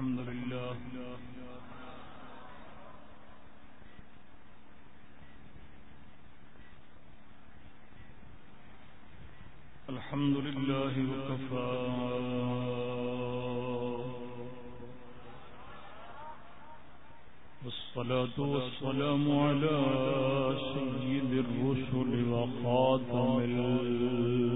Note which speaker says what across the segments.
Speaker 1: الحمد لله. الحمد لله وكفى. والصلاة والسلام على سيد الرسل وخاتم الأنبياء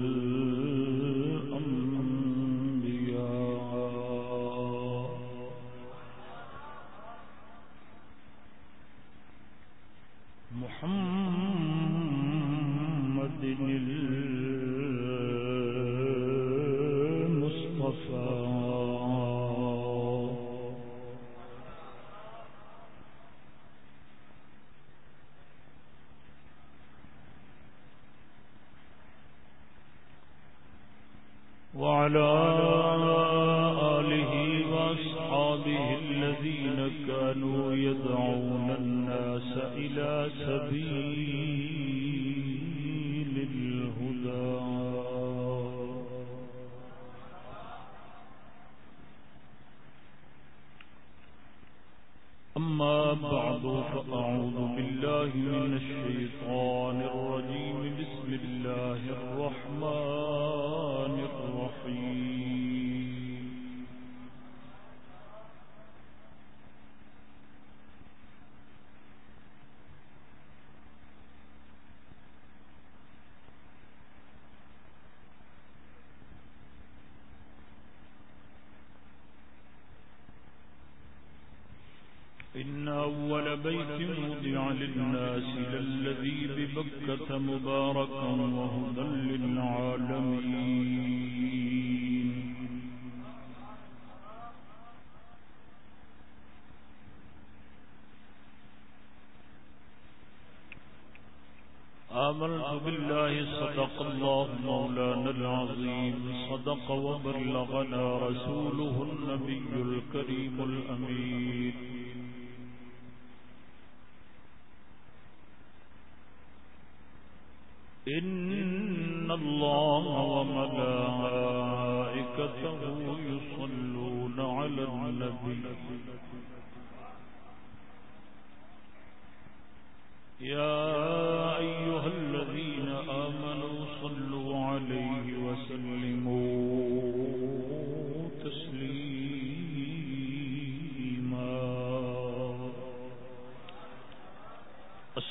Speaker 1: إن أول بيت وضع للناس للذي ببكة مباركا وهدى للعالمين. آمنت بالله صدق الله مولانا العظيم. صدق وبلغنا رسوله النبي الكريم الأمين. إن الله وملائكته يصلون على النبي. يا أيها الذين آمنوا صلوا عليه وسلموا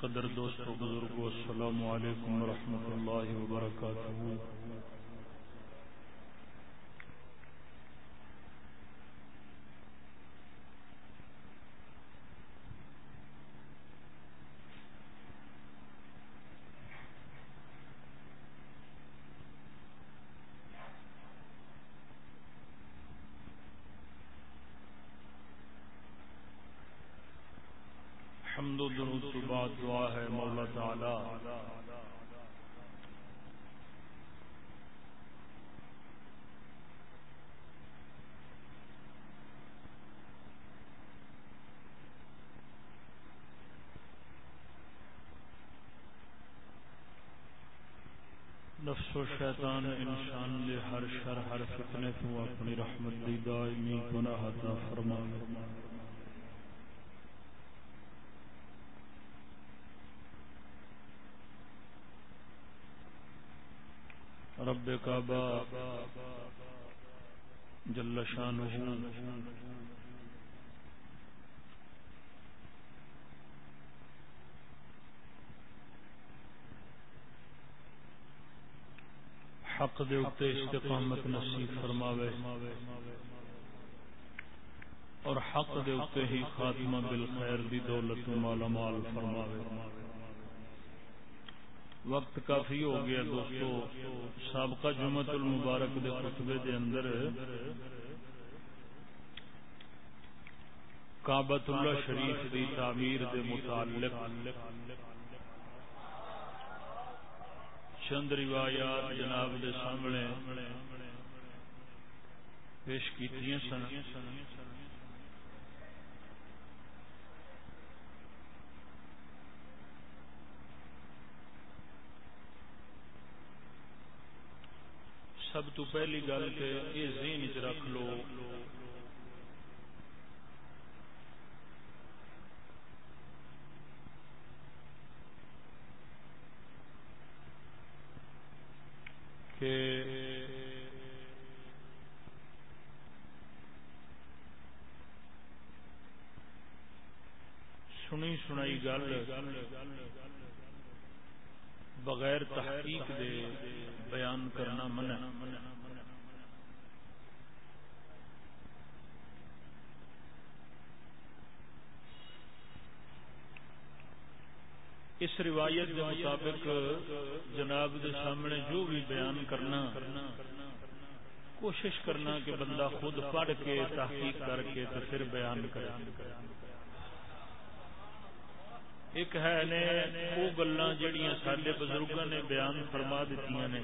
Speaker 1: قدر دوستو بزرگو السلام علیکم ورحمۃ اللہ وبرکاتہ۔ و درود کے بعد دعا ہے مولا تعالی۔ نفس و شیطان انسان دے ہر شر ہر فتنے تو اپنی رحمت دی دائمی گناہ عطا فرما رب کعبہ جل شانہ حق دے اتے استقامت نصیب فرماوے اور حق دے اتے ہی خاتمہ بالخیر دی دولت مالا مال فرماوے وقت کافی ہو گیا دوستو۔ سابقہ جمعت المبارک دے خطبے دے اندر کعبۃ اللہ شریف دی تعمیر دے متعلق چند روایات جناب دے سامنے پیش کی سن۔ سب تو پہلی گل کہ یہ ذہن چ رکھ لو۔ کہ سنی سنائی گل بغیر تحقیق دے بیان کرنا منع اس روایت کے مطابق جناب دے سامنے جو بھی بیان کرنا، کوشش کرنا کہ بندہ خود پڑھ کے تحقیق کر کے تو پھر بیان کرے۔ ایک ہے نے وہ گلا جہیا سڈے بزرگ نے بیان فرما دیتی نے۔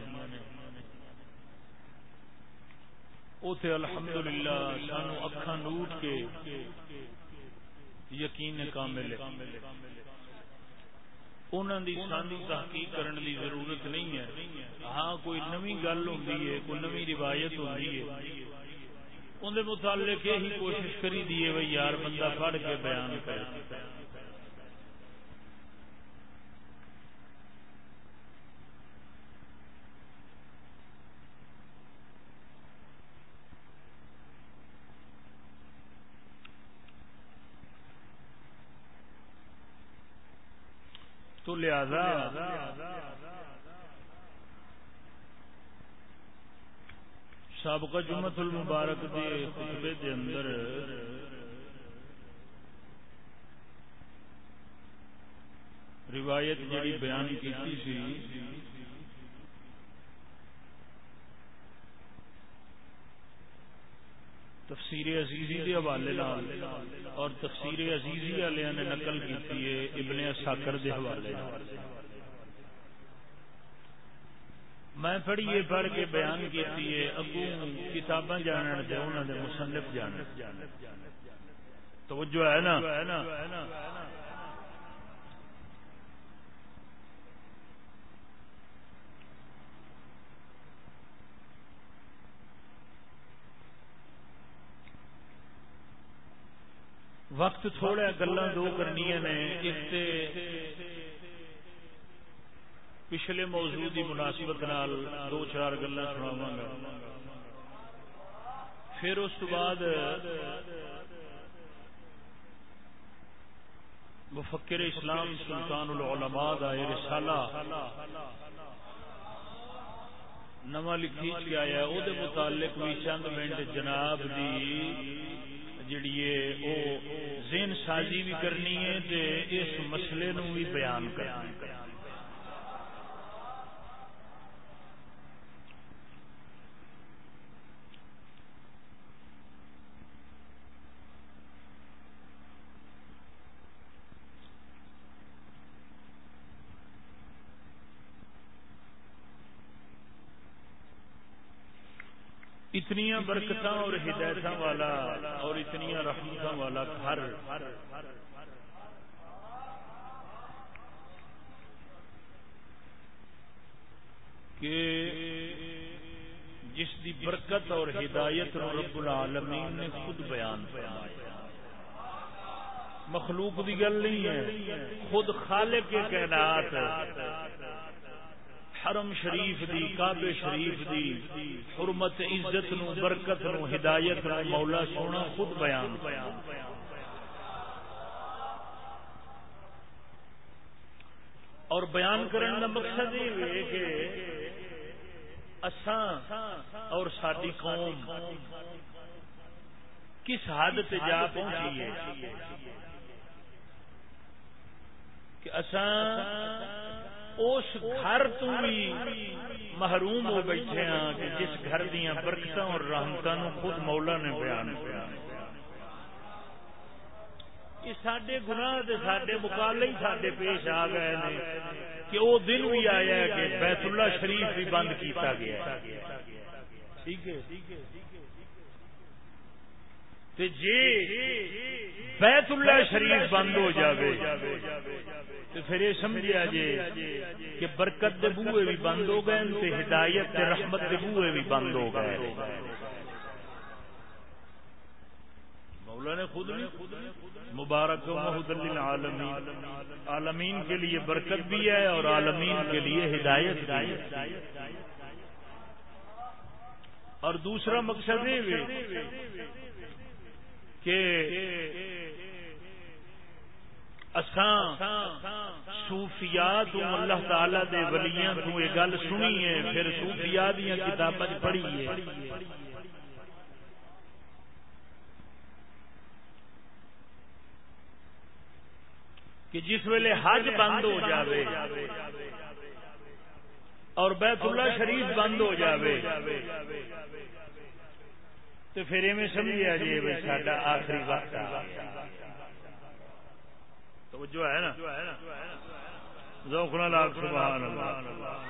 Speaker 1: اتے الحمد للہ سانو اکھا نوٹ کے یقین کامل انہوں دی سانو تحقیق کرنے دی ضرورت نہیں ہے۔ ہاں کوئی نوی گل ہوتی ہے، کوئی نوی روایت ہوتی ہے۔ اندر متعلق یہی کوشش کری دیے بھائی یار بندہ پڑھ کے بیان کرے۔ تو لہذا سابقہ جمعت المبارک دے خطبے دے اندر روایت جڑی بیان کیتی سی تفسیر عزیزی کے حوالے اور تفسیر عزیزی والے نے نقل کی ابن ساکر کے حوالے میں پڑھیے پڑھ کے بیان کیتی ہے اگو کتاباں جانن دے، انہاں دے مصنف جانن۔ توجہ ہے نا؟ وقت تھوڑا گلا دو کرنی نے ایک پچھلے موضوع کی مناسبت نال دو چار گلا سناوا گا۔ پھر اس بعد مفکر اسلام سلطان العلماء کا رسالہ نواں لکھی کے آیا وہ متعلق بھی چند منٹ جناب دی جڑی ہے ذہن سازی بھی کرنی ہے تے اس مسئلے نو بھی بیان کرنا اتنی برکت اور ہدایت والا اور اتنی رحمت والا گھر۔ کہ جس دی برکت اور ہدایت رب العالمین نے خود بیان فرمایا مخلوق دی گل نہیں ہے، خود خالق کے کائنات۔ حرم شریف دی کعبے شریف دی، حرمت عزت نو، برکت نو، ہدایت نو، مولا سونا خود بیان۔ اور بیان کرنے کا مقصد یہ ہے کہ اساں اور ساری قوم کس حد سے جا پہنچی ہے کہ اساں اس گھر تو بھی محروم ہو بیٹھے ہاں کہ جس گھر دیا برکت اور رحمت خود مولا نے بیان کیا۔ یہ سڈے گناہ سڈے مقابلے ہی سڈے پیش آ گئے ہیں کہ وہ دن بھی آیا کہ بیت اللہ شریف بھی بند کیتا گیا ٹھیک ہے؟ جی بیت اللہ شریف بند ہو جاوے۔ تو پھر یہ سمجھا جی کہ برکت دے بوئے بھی بند ہو گئے تے ہدایت تے رحمت دے بوئے بھی بند ہو گئے۔ مولا نے خود مبارک عالمین عالمین کے لیے برکت بھی ہے اور عالمین کے لیے ہدایت اور دوسرا مقصد یہ کہ صوفیات اللہ تعالی دے ولیاں تو یہ گل سنی ہے، پھر صوفیاء دیا کتابیں پڑھی ہے۔ کہ جس ویلے حج بند ہو جاوے اور بیت اللہ شریف بند ہو جاوے۔ تو پھر میں سمجھا جی بھائی ساڈا آخری وقت تو جو ہے نا؟ ذوقنا لاکھ سبحان اللہ۔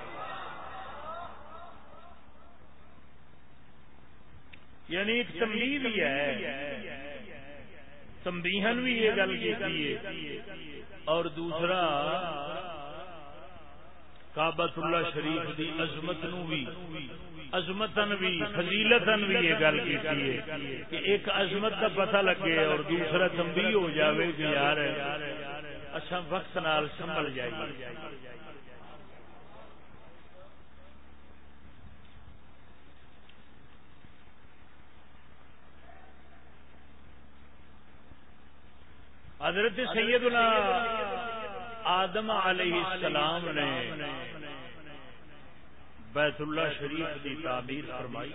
Speaker 1: یعنی ایک تمبی بھی ہے۔ تمبیہن بھی یہ گل کی اور دوسرا کابت اللہ شریف دی عظمت نو بھی۔ عظمتن بھی فضیلتن بھی یہ گل کی کہ ایک عظمت کا پتہ لگے اور دوسرا تمبی ہو جاوے کہ یار اچھا وقت نال سنبھل جائیے حضرت سیدنا آدم علیہ السلام نے بیت اللہ شریف کی تعبیر فرمائی۔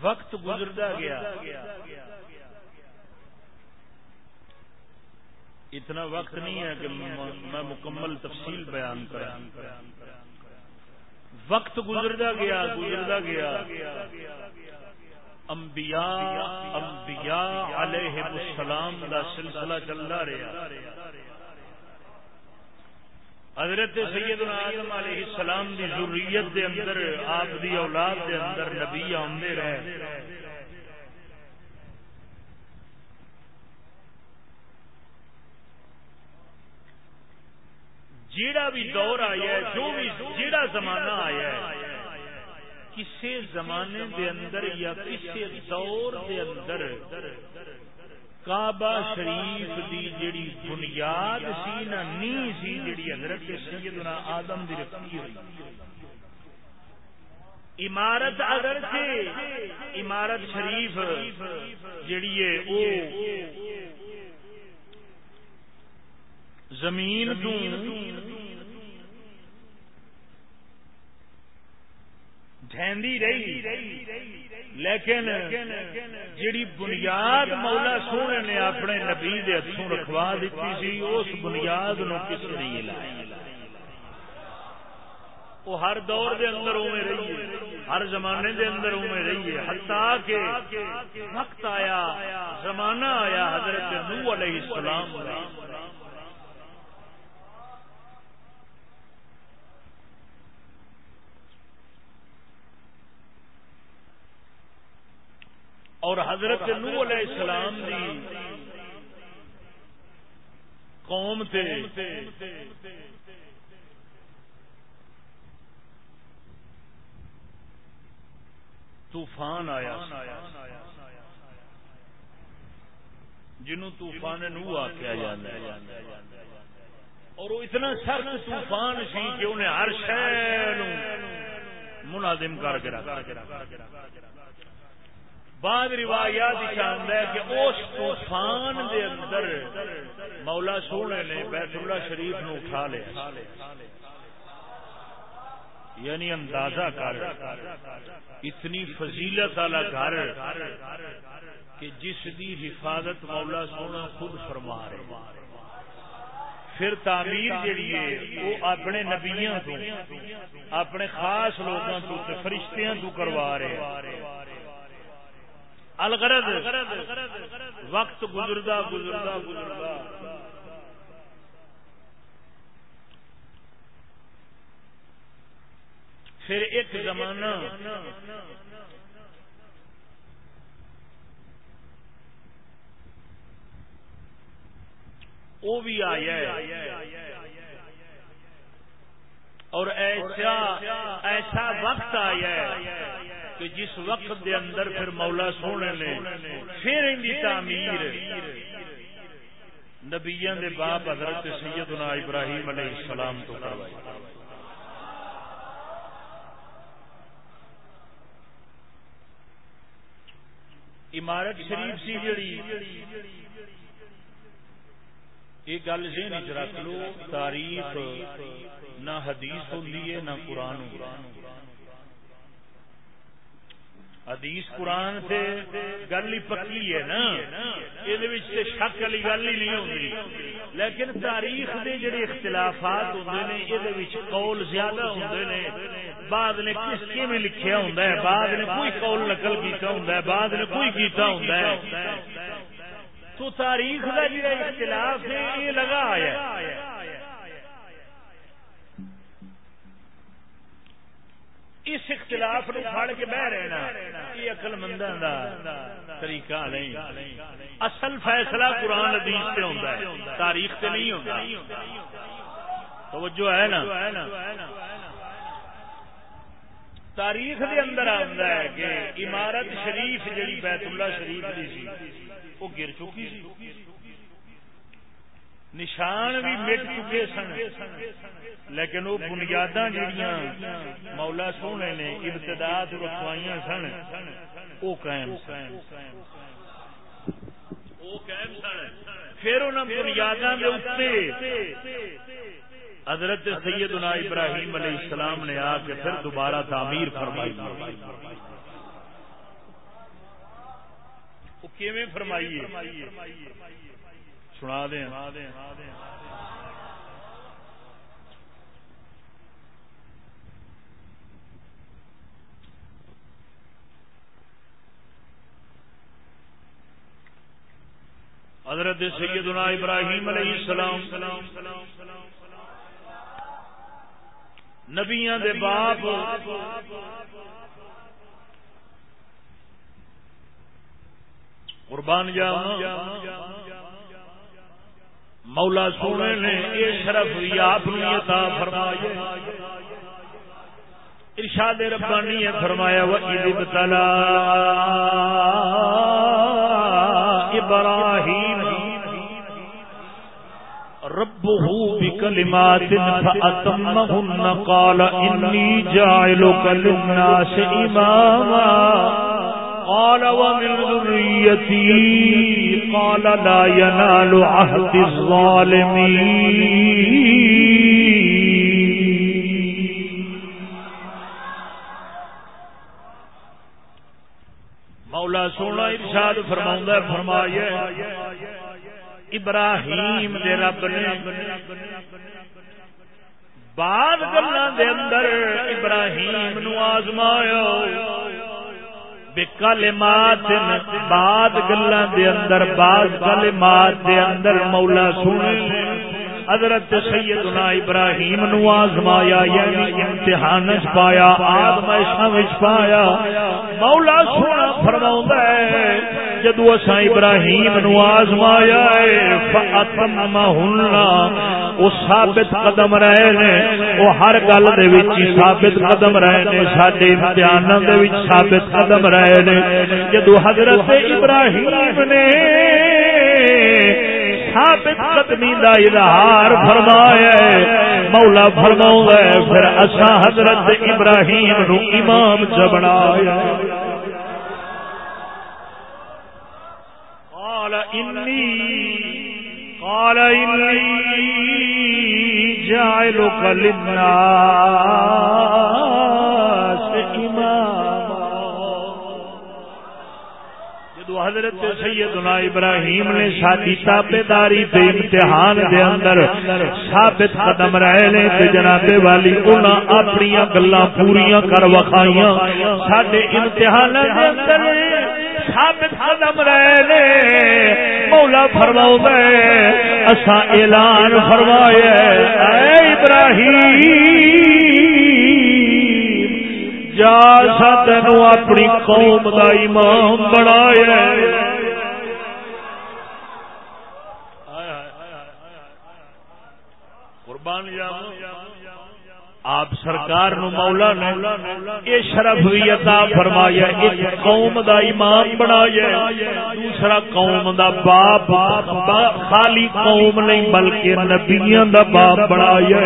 Speaker 1: وقت گزرتا گیا۔ اتنا وقت نہیں ہے کہ میں مکمل تفصیل بیان کرا وقت گزرتا گیا گزرتا گیا۔ انبیاء انبیاء علیہ السلام دا سلسلہ چلتا رہا۔ حضرت سیدنا آدم علیہ السلام دی ضروریت دے اندر، آپ دی اولاد دے اندر نبی آمدے رہے۔ جیڑا بھی دور آیا ہے، جو بھی جیڑا زمانہ آیا ہے کسی زمانے دے اندر یا کسی دور دے اندر کعبہ شریف دی جڑی بنیاد سی نہ نی سی جڑی حضرت سیدنا آدم دی رکھی ہوئی۔ عمارت اگر عمارت شریف جڑی ہے، او زمین تو ڈھیندی رہی۔ لیکن جڑی بنیاد مولا سونے نے اپنے نبی دے ہاتھوں رکھوا دیتی سی، اس بنیاد نو کس نہیں لائی وہ ہر دور دے اندر اوے رہی ہے، ہر زمانے دے اندر اوے رہی ہے۔ حتیٰ کہ وقت آیا، زمانہ آیا حضرت نو علیہ السلام اور حضرت نو علیہ السلام دی قوم تے طوفان آیا جنوں طوفان نو آخیا جاتا ہے اور وہ اتنا سخت طوفان سی کہ انہیں ہر شہر منادم کر کے رکھا بعد روایات شامل ہے کہ اس طوفان دے اندر مولا سونے نے بیت اللہ شریف نو اٹھا لیا۔ یعنی اندازہ کر، اتنی فضیلت والا گھر کہ جس دی حفاظت مولا سونا خود فرما رہے پھر تعمیر جیڑی ہے، وہ اپنے نبیاں تو، اپنے خاص لوگوں تو فرشتیاں تو کروا رہے الغرض. وقت گزردا گزردا گزردا. پھر ایک زمانہ وہ بھی آیا اور ایسا ایسا وقت آیا کہ جس وقت دے اندر پھر مولا سونے نے، پھر ان کی تعمیر۔ نبیا دے باپ حضرت سیدنا ابراہیم علیہ السلام تو کروائی عمارت شریف سی جڑی، یہ گل ذہن چ رکھ لو، تاریخ نہ حدیث ہوں نہ قرآن حدیث قرآن سے گل ہی پکی ہے نا۔ یہ شک والی گل ہی نہیں ہوتی لیکن تاریخ کے جڑے اختلافات ہوں نے یہ قول زیادہ ہوں نے۔ بعد نے کس کے میں لکھیا ہوں بعد نے کوئی قول نقل کیتا ہوں بعد نے کوئی کیتا ہوں تو تاریخ کا جڑا اختلاف ہے، یہ لگا آیا اس اختلاف نو پھڑ کے بہ رہنا۔ یہ عقل منداں دا طریقہ نہیں۔ اصل فیصلہ قرآن حدیث سے ہوتا ہے، تاریخ سے نہیں ہوتا توجہ ہے نا؟ تاریخ دے اندر آتا ہے کہ عمارت شریف، جڑی بیت اللہ شریف دی سی، وہ گر چکی سی۔ نشان بھی مٹ چکے سن۔ لیکن وہ بنیاد جہیا مولا سونے نے ابتدا رکھوائی سن۔ وہ قائم پھر ان بنیادوں کے حضرت سیدنا ابراہیم علیہ السلام نے آ کے پھر دوبارہ تعمیر فرمائی۔ فرمائیے؟ سنا دیں۔ حضرت سیدنا ابراہیم علیہ السلام نبیاں دے باپ قربان جاوا مولا سونے نے یہ شرف آپ عطا فرمایا ارشاد ربانی ہے فرمایا، وَإِذِ ابْتَلَى إِبْرَاهِيمَ ربه بكلمات فأتمهن قال إني جاعلك للناس إماما قال ومن ذريتي قال لا ينال عهد الظالمين. مولا سونا ارشاد فرماؤں فرمایا ابراہیم دے رب نے بعد گلوں دے اندر ابراہیم نو آزمایا۔ کلمات بعد گلاں دے اندر، بعد کلمات دے اندر مولا سونے حضرت سیدنا ابراہیم نو آزمایا یعنی امتحان وچ پایا آدمائشاں وچ پایا۔ مولا سونا فرماوندا ہے جدو اسا ابراہیم نو آزمایا ہے فاتمہن وہ ثابت قدم رہے نے، وہ ہر گل دے وچ ثابت قدم رہے نے، ساڈے امتحاناں دے وچ ثابت قدم رہے نے۔ جدو حضرت ابراہیم نے ثابت
Speaker 2: قدمی دا اظہار فرمایا مولا فرماؤں پھر اسا حضرت ابراہیم نو امام چ بنایا إني قال انی قال انی جاعلک للناس حضرت سیدنا ابراہیم نے ساری تابے داری دے امتحان دے اندر ثابت قدم رہے نے تے جناب والی انہاں اپنی گلاں پوریاں کر وکھائیاں، ساڈے امتحان دے اندر ثابت قدم رہے نے۔ مولا فرماؤ اسا اعلان فرمایا اے ابراہیم، جا سا تین اپنی قوم کا امام بنایا قربان آپ سرکار نو مولا نے یہ شرف بھی عطا فرمایا ایک قوم دا امام بنایا دوسرا قوم دا باپ خالی قوم نہیں، بلکہ نبیاں دا باپ بنایا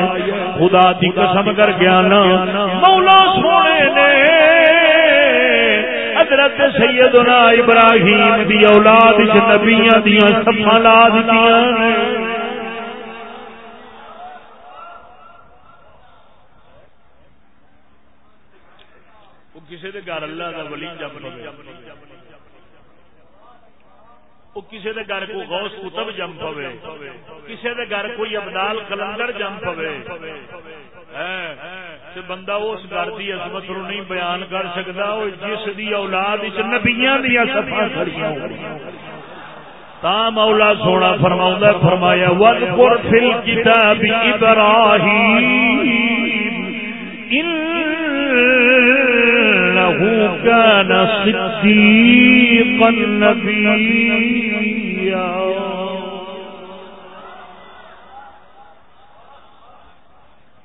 Speaker 2: خدا دی قسم کر گیا نا مولا سونے نے حضرت سیدنا ابراہیم دی اولاد نبیاں دیاں سفا لا دیاں
Speaker 1: کسی دے گھر اللہ دا ولی جم پوے کسی دے گھر کوئی غوث کتب جم پوے کسی دے گھر کوئی ابدال کلندر جم پوے۔ بندہ اس گھر کی عظمت نو نہیں بیان کر سکتا جس دی اولاد نبیاں دیا سفا کھڑیاں تا مولا سونا فرماؤں فرمایا وَذْكُرْ فِي الْكِتَابِ إِبْرَاهِيمِ كان صديقا نبيا.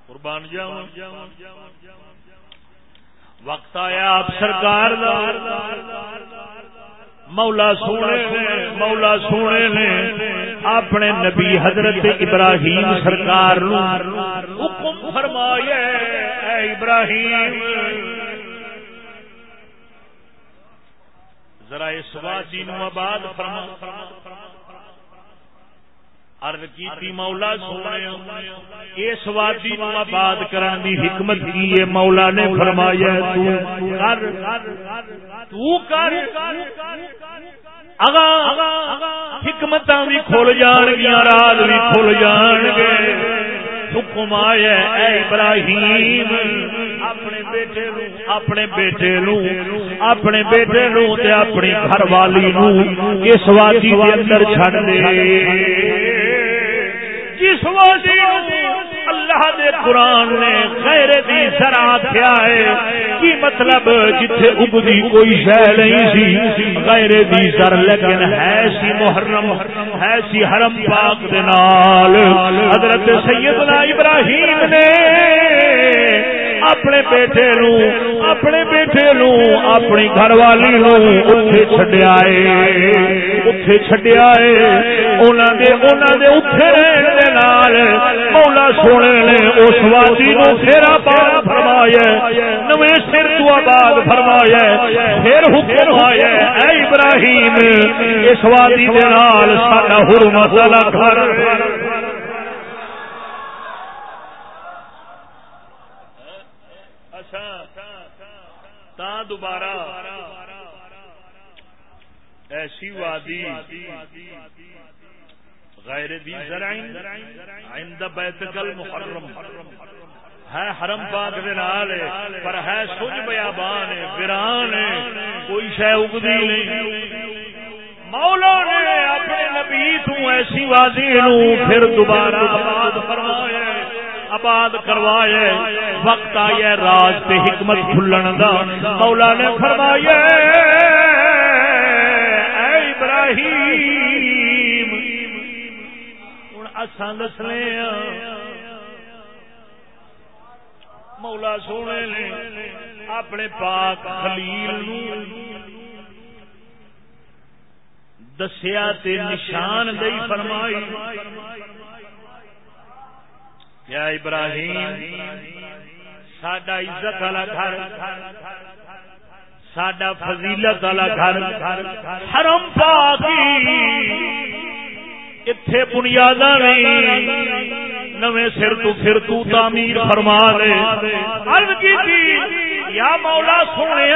Speaker 1: قربان جاؤں. وقت آیا آپ سرکار مولا سونے نے، مولا سونے نے اپنے نبی حضرت ابراہیم سرکار حکم فرمایا ابراہیم ذرا اس وادی نو آباد فرما۔ عرض کیتی مولا سونے اس وادی نو آباد کران دی حکمت کی ہے مولا نے فرمایا تو کر تو کر۔ اگا حکمتاں بھی کھل جان گیاں راز بھی کھل جان گے حکم آیا اے ابراہیم اپنے بیٹے نو، اپنے بیٹے نو تے اپنی گھر والی نو اس وادی دے اندر چھڑ دے۔ جس وادی اللہ دے قرآن نے خیر دی سرا کیا ہے، کی مطلب جتھے اگدی کوئی شہ نہیں سی، غیر دی سر لیکن ہے سی محرم، ہے سی حرم پاک دے نال۔ حضرت سیدنا ابراہیم نے اپنے بیٹے نو، اپنے بیٹے نو، اپنی گھر والی نو اتے چڈیا اتے چڈیا انہوں نے انہوں نے اتے رہنے نال، مولا سونے نے اس وادی نو پھیرا پارا فرمایا نویں سر تو آباد فرمایا پھر حکم آیا اے ابراہیم، اس وادی دے نال ساڈا حرمت والا گھر۔ دوبارہ۔ ایسی وادی غیر دی زرعین، عند بیتک المحرم۔ ہے حرم پاک دے نال پر ہے سج بیابان ویران کوئی شے اگدی نہیں۔ مولا نے اپنے نبی تو ایسی وادی نو پھر دوبارہ آباد فرمایا آباد کروائے، وقت آیا راج تے حکمت کھلن دا۔ مولا نے فرمایا اے ابراہیم ہوں اسان دسنے مولا سونے نے اپنے پاک خلیل
Speaker 2: دسیا تے نشان دئی فرمائی۔ کیا ابراہیم، ساڈا عزت والا گھر، ساڈا فضیلت والا گھر، حرم پاکی اتے بنیاد نویں سر تو پھر تو تعمیر فرما لے عرض کی یا مولا سونے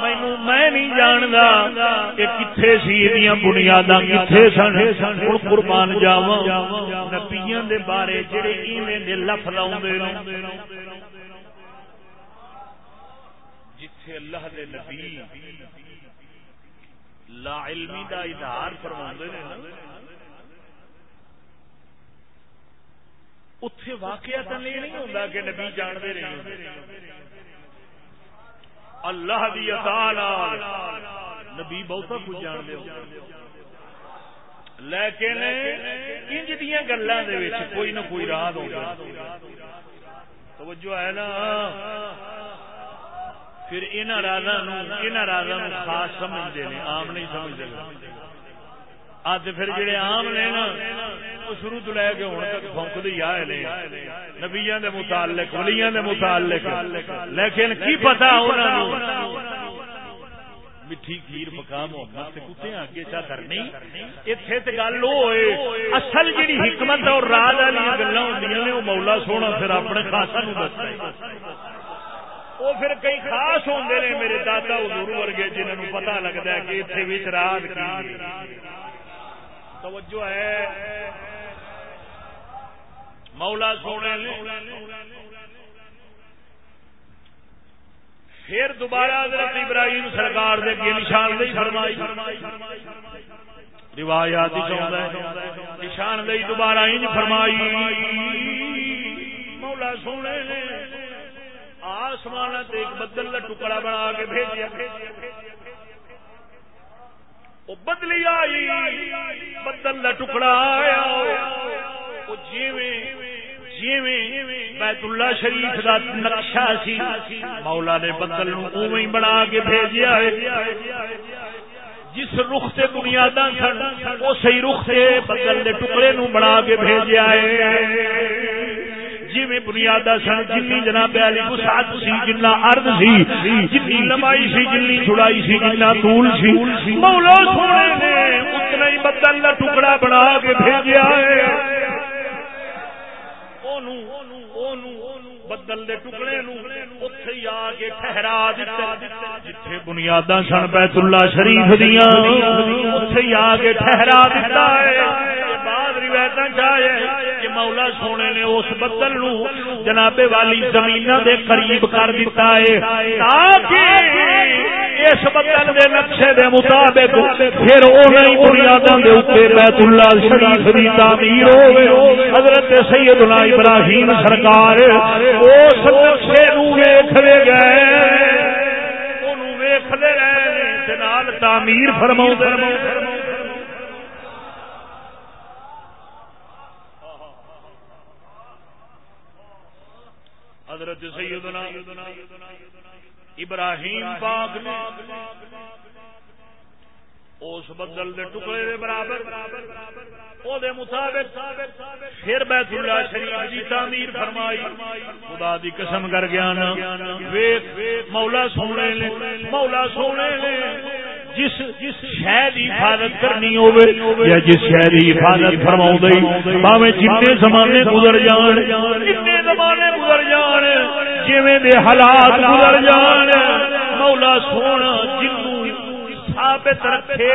Speaker 2: مینو میں نہیں جانتا کہ کتنے سی بنیاد کتنے سن؟ ہوں قربان جاوا نبیاں دے بارے جڑے ایویں دے لف لاؤ جتھے اللہ دے نبی لا علمی دا اظہار فرما اتے واقعہ تو نہیں ہوتا کہ نبی جانتے رہے۔ اللہ دی نبی بہت کچھ جان دے لیکن انج دیا گلوں کے کوئی نہ کوئی راہ ہوگا توجہ ہے نا؟ پھر ان راجا خاص سمجھتے ہیں آم نہیں سمجھتے اج پھر جڑے آم نے نا وہ شروع تو لے کے ہوں تک آئے نے نبیا متعلق ولیاں دے متعلق لیکن کی پتا میٹھی کھیر پکا محمد سے کتے آگے چا کرنی اتنے تو گل ہوئے اصل حکمت اور راج والی مولا سونا پھر اپنے خاصا نو دستا وہ پھر کئی خاص ہوں میرے دادا حضور ورگے جنہوں پتا لگتا ہے کہ اتنے راج کی توجہ ہے۔ مولا سونے پھر دوبارہ حضرت ابراہیم سرکار دے گے نشان دہی فرمائی۔ روایات نشان دہی دوبارہ انج فرمائی۔ مولا سونے نے آسمان ایک بدل کا ٹکڑا بنا کے بھیجیا۔ وہ بدلی آئی، بدل کا ٹکڑا آیا، وہ بیت اللہ شریف کا نقشہ سی، مولا نے بدل اوی بنا کے بھیجا جس رخ سے بنیاد سن، اسی رخ سے بدل کے ٹکڑے نو بنا کے بھیجا ہے۔ جی بنیاد سن جن جناب علی وسعت سی جنا ارد سی جن لمائی سی جن چڑائی سی جنا طول سی۔ مولا سونے نے اتنا ہی بدل کا ٹکڑا بنا کے بھیجا ہے۔ بدل دے ٹکڑے اتے آ کے ٹھہرا جتھے بنیاد سن بیت اللہ شریف دیا اتے آ کے ٹھہرا دیتا ہے۔ روایت چاہے کہ مولا سونے نے اس بدل نو جناب والی زمین دے قریب کر دیتا ہے تاکہ اس بدل دے نقشے دے مطابق پھر انہی بنیاداں دے اوپر بیت اللہ شریف دی تعمیر ہوے حضرت سیدنا ابراہیم سرکار اس نقشے نو ویکھ لے گئے۔ اونوں ویکھ لے رہے تے نال تعمیر فرماؤ حضرت سیدنا ابراہیم پاک نے اس بدل دے ٹکڑے دے برابر۔ او دے مطابق پھر بیت اللہ شریف دی تعمیر فرمائی۔ خدا دی قسم کر گیا نا۔ ویکھ مولا سونے نے، مولا سونے نے جس جس شہر کی حفاظت کرنی ہوے یا جس شہر کی حفاظت فرما باوے جتنے زمانے گزر جان جتنے زمانے گزر جان، جویں دے حالات گزر جان، مولا سونا جنوں ثابت رکھے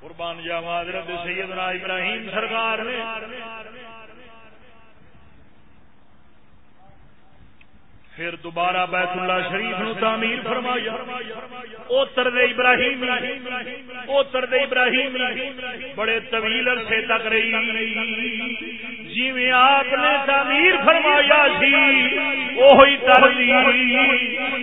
Speaker 2: قربان جاوا حضرت سیدنا ابراہیم سرکار نے۔ پھر دوبارہ بیت اللہ شریف نو تعمیر فرمایا۔ او ترد ابراہیم او ترد ابراہیم بڑے طویل عرصے تک رہی۔ جی میں آپ نے تعمیر فرمایا سی وہی تردی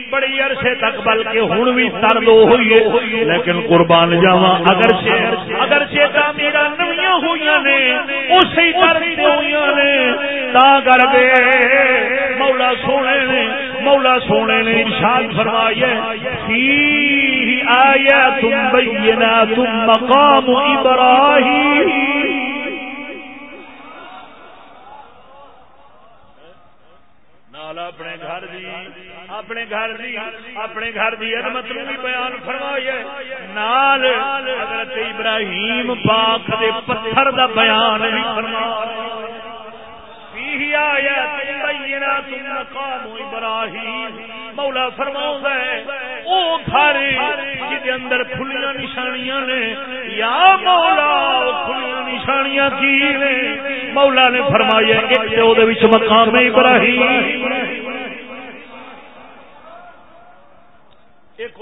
Speaker 2: بڑی عرصے تک، بلکہ ہوں بھی ترد ہوئی لیکن قربان جاوا اگر سے اگر سے تعمیر نویاں ہوئی نے اسی طرح ہوئی نے۔ تا کر کے مولا سونے نے مولا سونے نے ارشاد فرمایا فی آیات بینات مقام ابراہیم۔ اپنے گھر دی اپنے گھر دی، اپنے گھر دی عظمت نو بھی بیان فرمایا نال حضرت ابراہیم پاک دے پتھر دا بیان بھی فرمایا فيه آيات بينات مقام ابراہیم۔ مولا فرماؤں ہے، او گھر جدے اندر کھلیاں نشانیاں نے، یا مولا کھلیاں نشانیاں کی نے؟ مولا نے فرمایا ایک تے او دے وچ مقام ابراہیم۔ ایک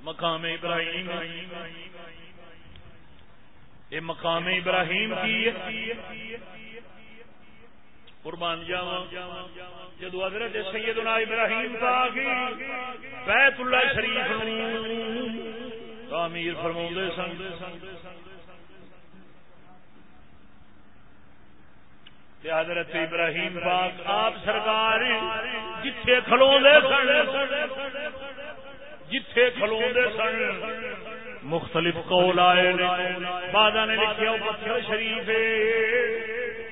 Speaker 2: مقام ابراہیم۔ یہ مقام ابراہیم کی قربان جاوا جدو حضرت سیدنا ابراہیم پاک بیت اللہ شریف تعمیر فرما سن حضرت ابراہیم پاک آپ سرکار جتھے کھلو سن جتھے کھلو سن۔ مختلف قول آئے بعد نے لکھیا پتھر شریف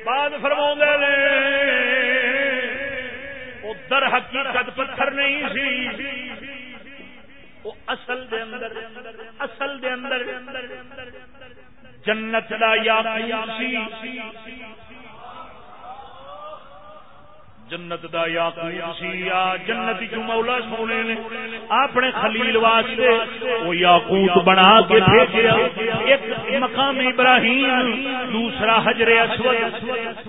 Speaker 2: بعد فرما نے وہ در حقیقت پتھر نہیں سی۔ وہ اصل دے اندر اصل دے اندر جنت دا یا سی۔ جنت دا یا سی، یا جنت جو مولا سونے نے اپنے خلیل واسطے وہ یاقوت بنا کے بھیجیا۔ ایک مقام ابراہیم، دوسرا حجر اسود۔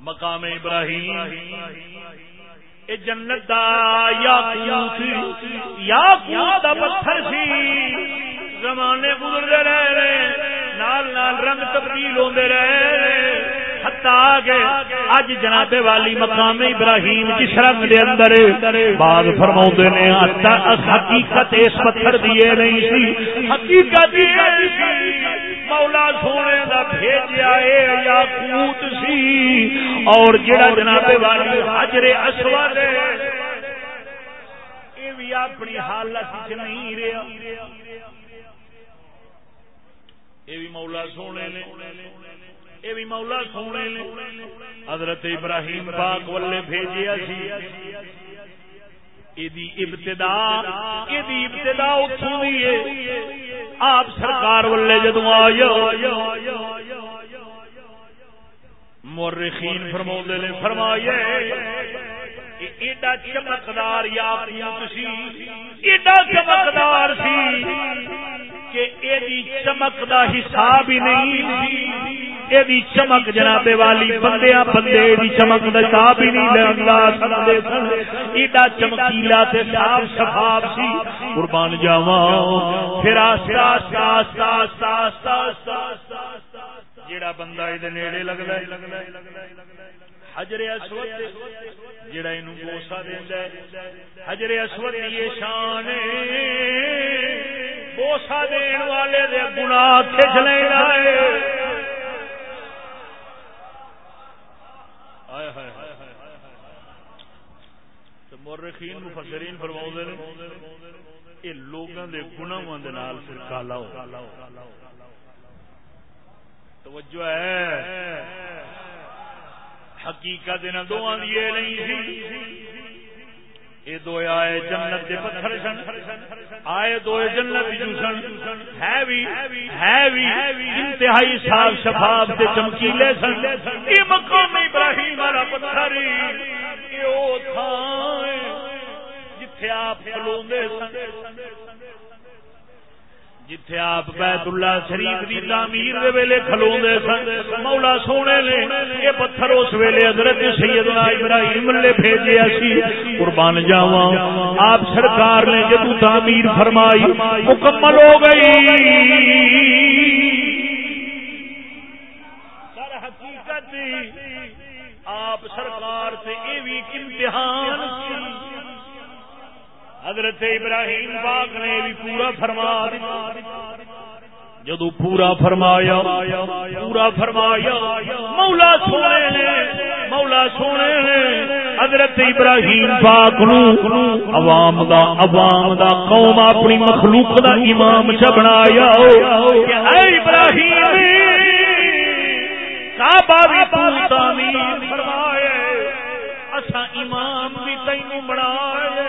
Speaker 2: مقام ابراہیم، اے جنت دا یاقوت یاقوت دا پتھر سی۔ زمانے گزرتے رہے نال نال رنگ تبدیل ہوندے رہے اج جناب والی مقام ابراہیم جس رنگ دے اندر بعد فرما نے حقیقت اس پتھر دیے نہیں سی۔ حقیقت مولا سونے کا بھیجا یا کوت سی۔ اور جڑا جناب والی حجر اسود یہ بھی اپنی حالت نہیں رہا یہ بھی مولا سونے نے یہ بھی مولا سونے نے۔ حضرت ابراہیم پاک ولے بھیجیا سی۔ ابتدا ابتدا اتوں آپ سرکار ولے جدو آیا مورخین فرما نے فرمایا ایڈا چمکدار یا ایڈا چمکدار سی کہ چمک دا حساب ہی نہیں۔ چمک جناب والی بندیا بندے چمک نہیں ایڈا چمکیلا صاف شفاف سی۔ قربان جاوا پھر جیڑا بندہ یہ نیڑے اسود جڑا یہ بوسا دینا ہجرے اسود یہ شان بوسا دین والے دے گنا کھچ لینا ہے۔ مورخین، مفسرین فرماؤں نے یہ لوگوں کے گناواں دے نال پھر کالا ہو۔ توجہ ہے۔ حقیقت انہاں دوواں دی نہیں سی۔ یہ دو آئے جنت دے پتھر سن۔ آئے دو جنت جو سن۔ ہے بھی ہے بھی۔ انتہائی صاف شفاف تے چمکیلے سن۔ یہ مقام ابراہیم والا پتھر یہ او تھا جتھے آپ کھلوندے سن۔ جتھے آپ بیت اللہ شریف دی تعمیر دے ویلے کھلوندے سن مولا سونے نے یہ پتھر اس ویلے حضرت سیدنا ابراہیم نے بھیجے سی قربان جاواں آپ سرکار نے جدو تعمیر فرمائی مکمل ہو گئی سر حقیقت آپ سرکار سے یہ بھی امتحان حضرت ابراہیم پاک نے بھی پورا فرما جدو پورا فرمایا پورا فرمایا۔ مولا سونے نے، مولا سونے نے حضرت ابراہیم پاک نو عوام دا عوام دا قوم اپنی مخلوق دا امام چ بنایا۔ اے ابراہیم، کعبہ بھی تعمیر فرمائے امام بھی تینوں بنائے۔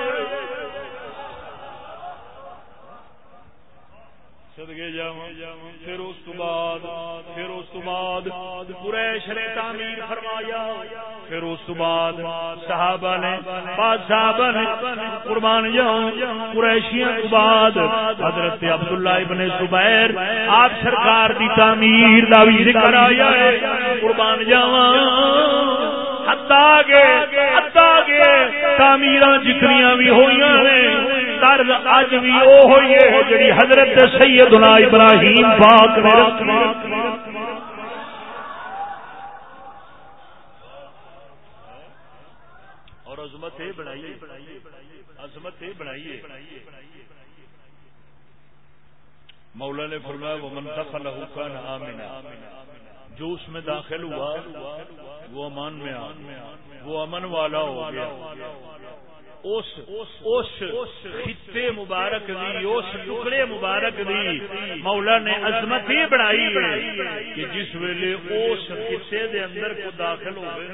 Speaker 2: صدقے جاواں پھر اس تو بعد، پھر اس تو بعد قریش نے تعمیر فرمایا۔ پھر اس تو بعد صحابہ نے بعد صحابہ نے قربان جاؤں قریشیاں تو بعد حضرت عبداللہ ابن زبیر، آپ سرکار دی تعمیر دا بھی ذکر آیا ہے۔ قربان جاواں حتا گئے حتا گئے تعمیراں جتنیاں بھی ہوئیاں نے طرز اج بھی وہ ہوئی ہے جڑی حضرت سیدنا ابراہیم پاک نے رکھی اور عظمت بنائیے عظمت بنائیے۔ مولا نے فرمایا وہ منتخب کان آمنا جو اس میں داخل ہوا، وہ امان میں آ وہ امن والا ہو گیا۔ اس اس خطے مبارک دی، اس ٹکڑے مبارک دی مولا نے عظمت ہی بنائی ہے کہ جس ویلے اس خطے دے اندر کو داخل ہوئے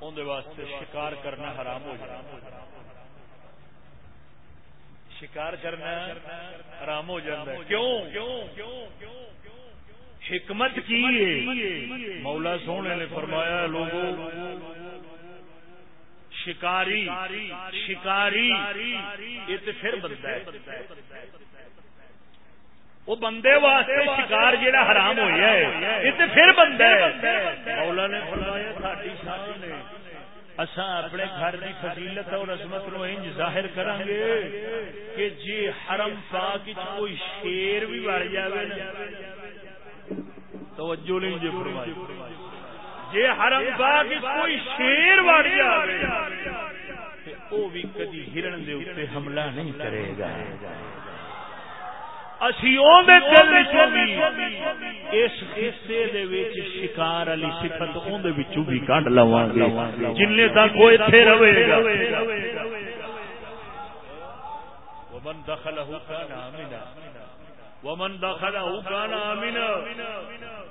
Speaker 2: اندر واسطے شکار کرنا حرام ہو جائے۔ شکار کرنا حرام ہو جاتا ہے۔ کیوں؟ حکمت کی مولا سونے نے فرمایا لوگوں شکاری شکاری، یہ تو پھر بندہ ہے۔ وہ بندے واسطے شکار جہاں حرام ہوا ہے، یہ تو پھر بندہ ہے۔ مولا نے فرمایا ساری شان نے اساں اپنے گھر کی فضیلت اور عظمت نو انج ظاہر کریں گے کہ جی حرم پاک کوئی شیر بھی وڑ جائے نا، توجہ نہیں جی فرمائی۔ جی حرم باغ کوئی شیر وڑ جائے وہ بھی کدی ہرن دے اتنے حملہ نہیں کرے گا۔ شکار والی سفت بھی کڈ لوا گے جن تک وہ اتنے رہے گا۔ ومن دخلہ کان آمنا، ومن دخلہ کان آمنا۔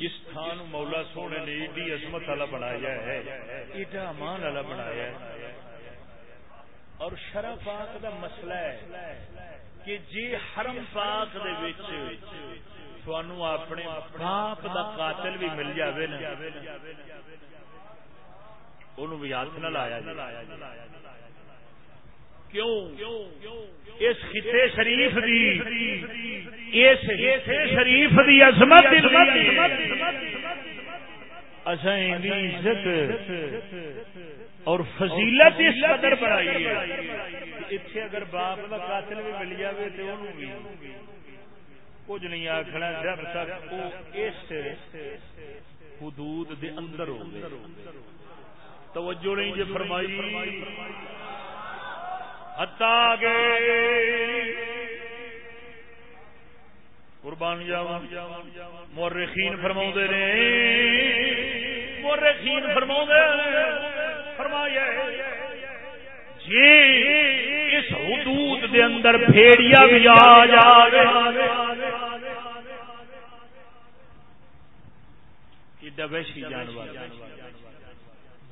Speaker 2: جس تھان مولا سونے نے ایڈی عظمت والا بنایا ہے، ایڈا امان والا بنایا ہے۔ اور شرح پاک دا مسئلہ ہے کہ جی حرم پاک دے وچ تھانو اپنے باپ دا قاتل بھی مل جاوے نا، اونوں بھی ہاتھ نہ لایا جائے۔ کیوں؟ اس خطے شریف دی، اس خطے شریف دی عظمت اساں دی عزت اور فضیلت اس قدر بڑھائی ہے اتنے اگر باپ کا قاتل بھی مل جائے تو انہوں بھی کچھ نہیں آخنا جب تک وہ اس حدود دے اندر ہو توجہ نہیں جی فرمائی۔ ہتا گے قربان جاوا مورخین فرما نے مورخین فرما فرمایا جی اس حدود دے اندر بھیڑیا بھی آ جائے ویشی جانور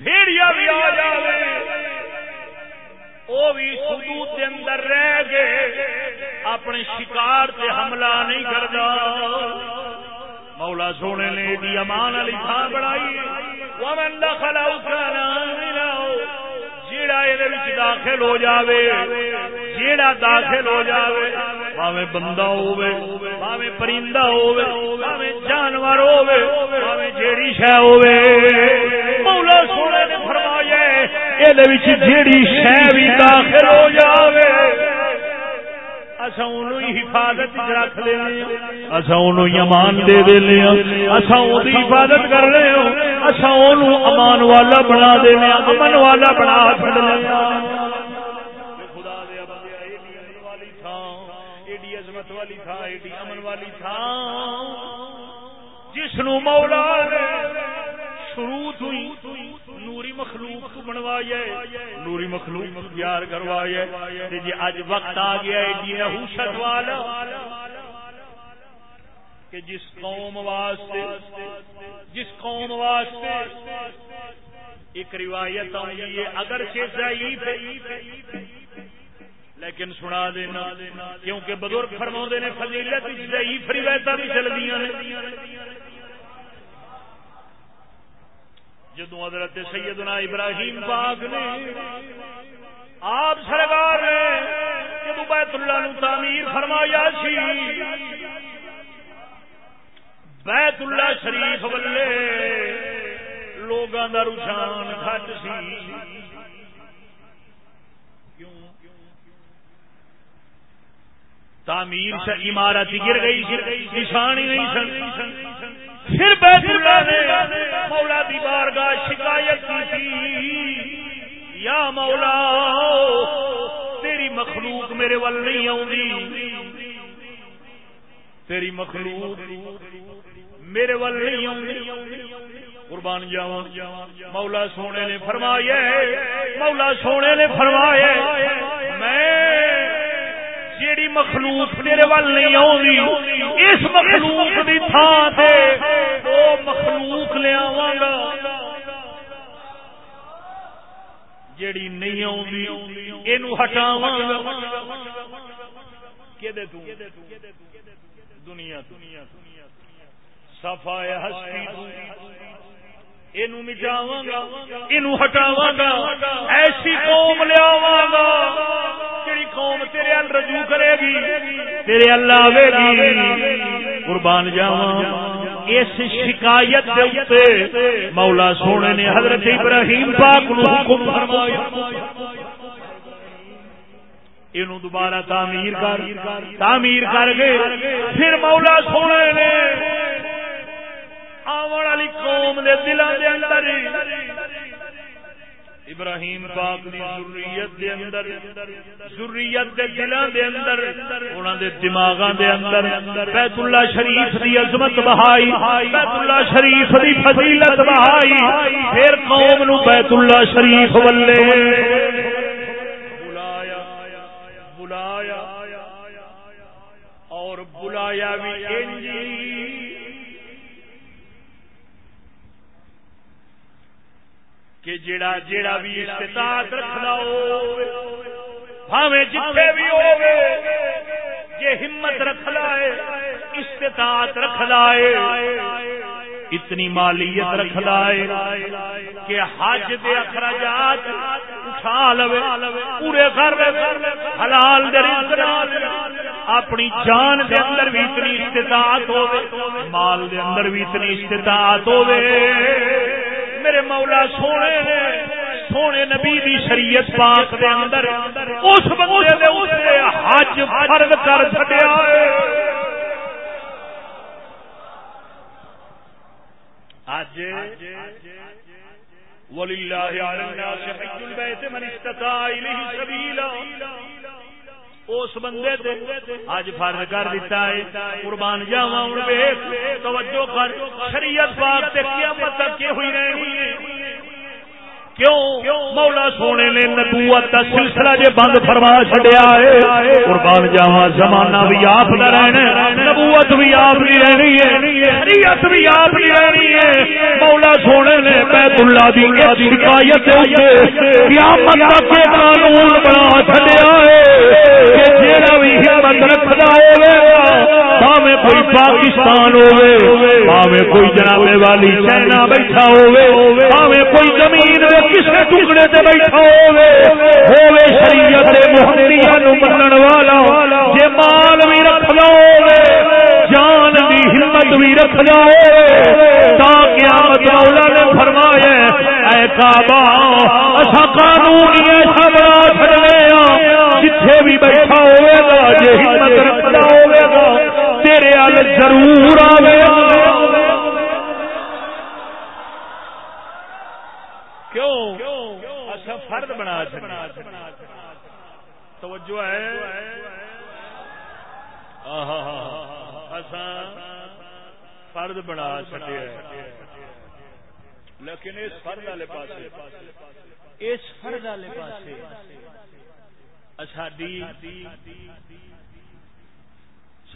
Speaker 2: بھیڑیا بھی آ جائے وہ بھی سدو کے اندر رہ گئے۔ اپنے شکار سے حملہ نہیں کرتا۔ مولا سونے نے دی امان علی تھان بنائی۔ ومن دخل جیڑا یہ داخل ہو جاوے، جیڑا داخل ہو جاوے۔ پاوے بندہ ہوے پاوے پرندہ ہوے پاوے جانور ہوے پاوے جیڑی شے ہوے مولا سونے نے فرمایا یہ جیڑی شے بھی داخل ہو جاوے حفاظت رکھ لے اصا امان دے دے اصا حفاظت کر رہے اصا امان والا بنا دے امن والا بنا چڑ ایڈی عظمت والی تھا ایڈی امن والی تھان جس نو مولا نے شروع تو نوری مخلوق بنوایا نوری مخلوق پیار کروایا جی اج وقت آ گیا ایڈی نحوست والا، کہ جس قوم واسطے، جس قوم واسطے ایک روایت آئی ہے اگر ضعیف ہے لیکن سنا دینا کیونکہ بزرگ فرما نے فضیلت ضعیف روایت بھی چل دیا جدو حضرت سیدنا ابراہیم پاک نے آپ سرکار نے جدو بیت اللہ نو تعمیر فرمایا سی، بیت اللہ شریف ولے لوگوں کا رجحان گھٹ سی۔ تعمیر سے عمارت گر گئی نشان ہی نہیں سن۔ پھر بیت اللہ نے مولا دی بارگاہ شکایت کی تھی۔ یا مولا تیری مخلوق میرے ول نہیں آؤں تیری مخلوق میرے ول نہیں آؤں قربان جاوا مولا سونے نے فرمایا مولا سونے نے فرمایا میں جیڑی مخلوق تیرے ول نہیں آئی اس مخلوق کی تھان سے وہ مخلوق لے لیا گا جیڑی نہیں آئی ہٹاوا دنیا دنیا سفا ہستی تو۔ گا ایسی قوم گا قوم تیرے ال رجوع کرے گی تیرے گی۔ قربان جاوا اس شکایت مولا سونے نے حضرت ابراہیم پاک نو حکم فرمایا۔ دوبارہ تعمیر کر تعمیر کر گئے۔ پھر مولا سونے نے آون والی قوم دے دلوں دے اندر ابراہیم پاک دی ذریت دے اندر، ذریت دے دلاں دے اندر، انہاں دے دماغاں دے اندر بیت اللہ شریف دی عظمت بہائی بیت اللہ شریف دی فضیلت بہائی۔ پھر قوم نو بیت اللہ شریف ولے۔ بلایا بلایا۔ اور بلایا بھی انجی کہ جڑا جڑا بھی استطاعت رکھنا ہو بھاویں جتھے بھی ہوے جے ہمت رکھنا ہے، استطاعت رکھنا ہے، اتنی مالیت رکھنا ہے کہ حج دے اخراجات اٹھا لوے، پورے گھر حلال دے رزق اپنی جان دے اندر بھی اتنی استطاعت ہوے مال دے اندر بھی اتنی استطاعت ہوے میرے مولا سونے نے، سونے نبی دی شریعت پاک دے اندر اس بندے دے اس نے حج فرض کر چھڈیا ہے۔ اج وللہ علی الناس حج البیت من استطاع الیہ سبیلا اس بندے دے اج فرض کر دیتا ہے، قربان جاواں ہن ویکھ توجہ کر، شریعت پاک تے قیامت تک کی ہوئی رہنی ہے۔ کیوں؟ مولا سونے نے نبوت کا سلسلہ جے بند فرما چڈیا ہے۔ قربان جاوا زمانہ بھی آپ کا رہنا نبوت بھی آپ کی رہنی ہے، شریعت بھی آپ کی رہنی ہے۔ مولا سونے نے بیت اللہ دی شکایت قیامت تک قانون بنا چڈیا ہے کہ جیڑا بھی ہمت رکھنا ہوگا پاوے کوئی پاکستان ہوے پاوے کوئی جنابے والی چائنا بیٹھا ہوے پاوے کوئی زمین میں کسی ٹکڑے سے بیٹھا ہوے ہوے شریعت دے محمدیہ نو منن والا، جے مال بھی رکھنا ہوے جان دی ہمت بھی رکھنا ہوے تا قیامت مولا نے فرمایا اے کعبہ اسا قانون ایسا بنا چھڑنے جتھے بھی بیٹھا ہوے گا، جے ہمت رکھنا ہوے گا ضرور آوے۔ کیوں؟ اچھا فرد بنا توجہ ہے۔
Speaker 1: اچھا، فرد بنا سکے لیکن اس فرد والے پاس اس فرد والے پاس ساڈی اچھا،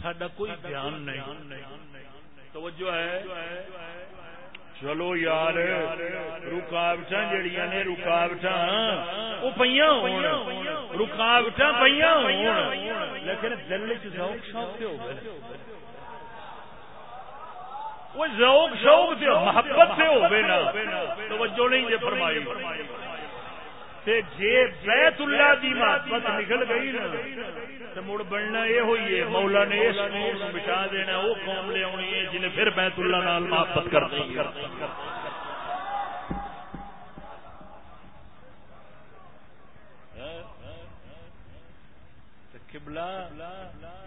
Speaker 1: سڈا کوئی دھیان نہیں۔ توجہ ہے۔ چلو یار رکاوٹ جہیا نے رکاوٹ وہ پہ رکاوٹ پہ لیکن دل چوک شوق سے ہو گئے وہ ذوق شوق سے محبت سے ہو نا۔ توجہ نہیں جی فرمائی۔ جی بیت اللہ دی محبت نکل گئی نا تو مڑ بننا یہ ہوئی ہے، مولا نے اس قوم بچا دینا، وہ قوم لے آنی ہے جنہیں پھر بیت اللہ نال محبت کر دی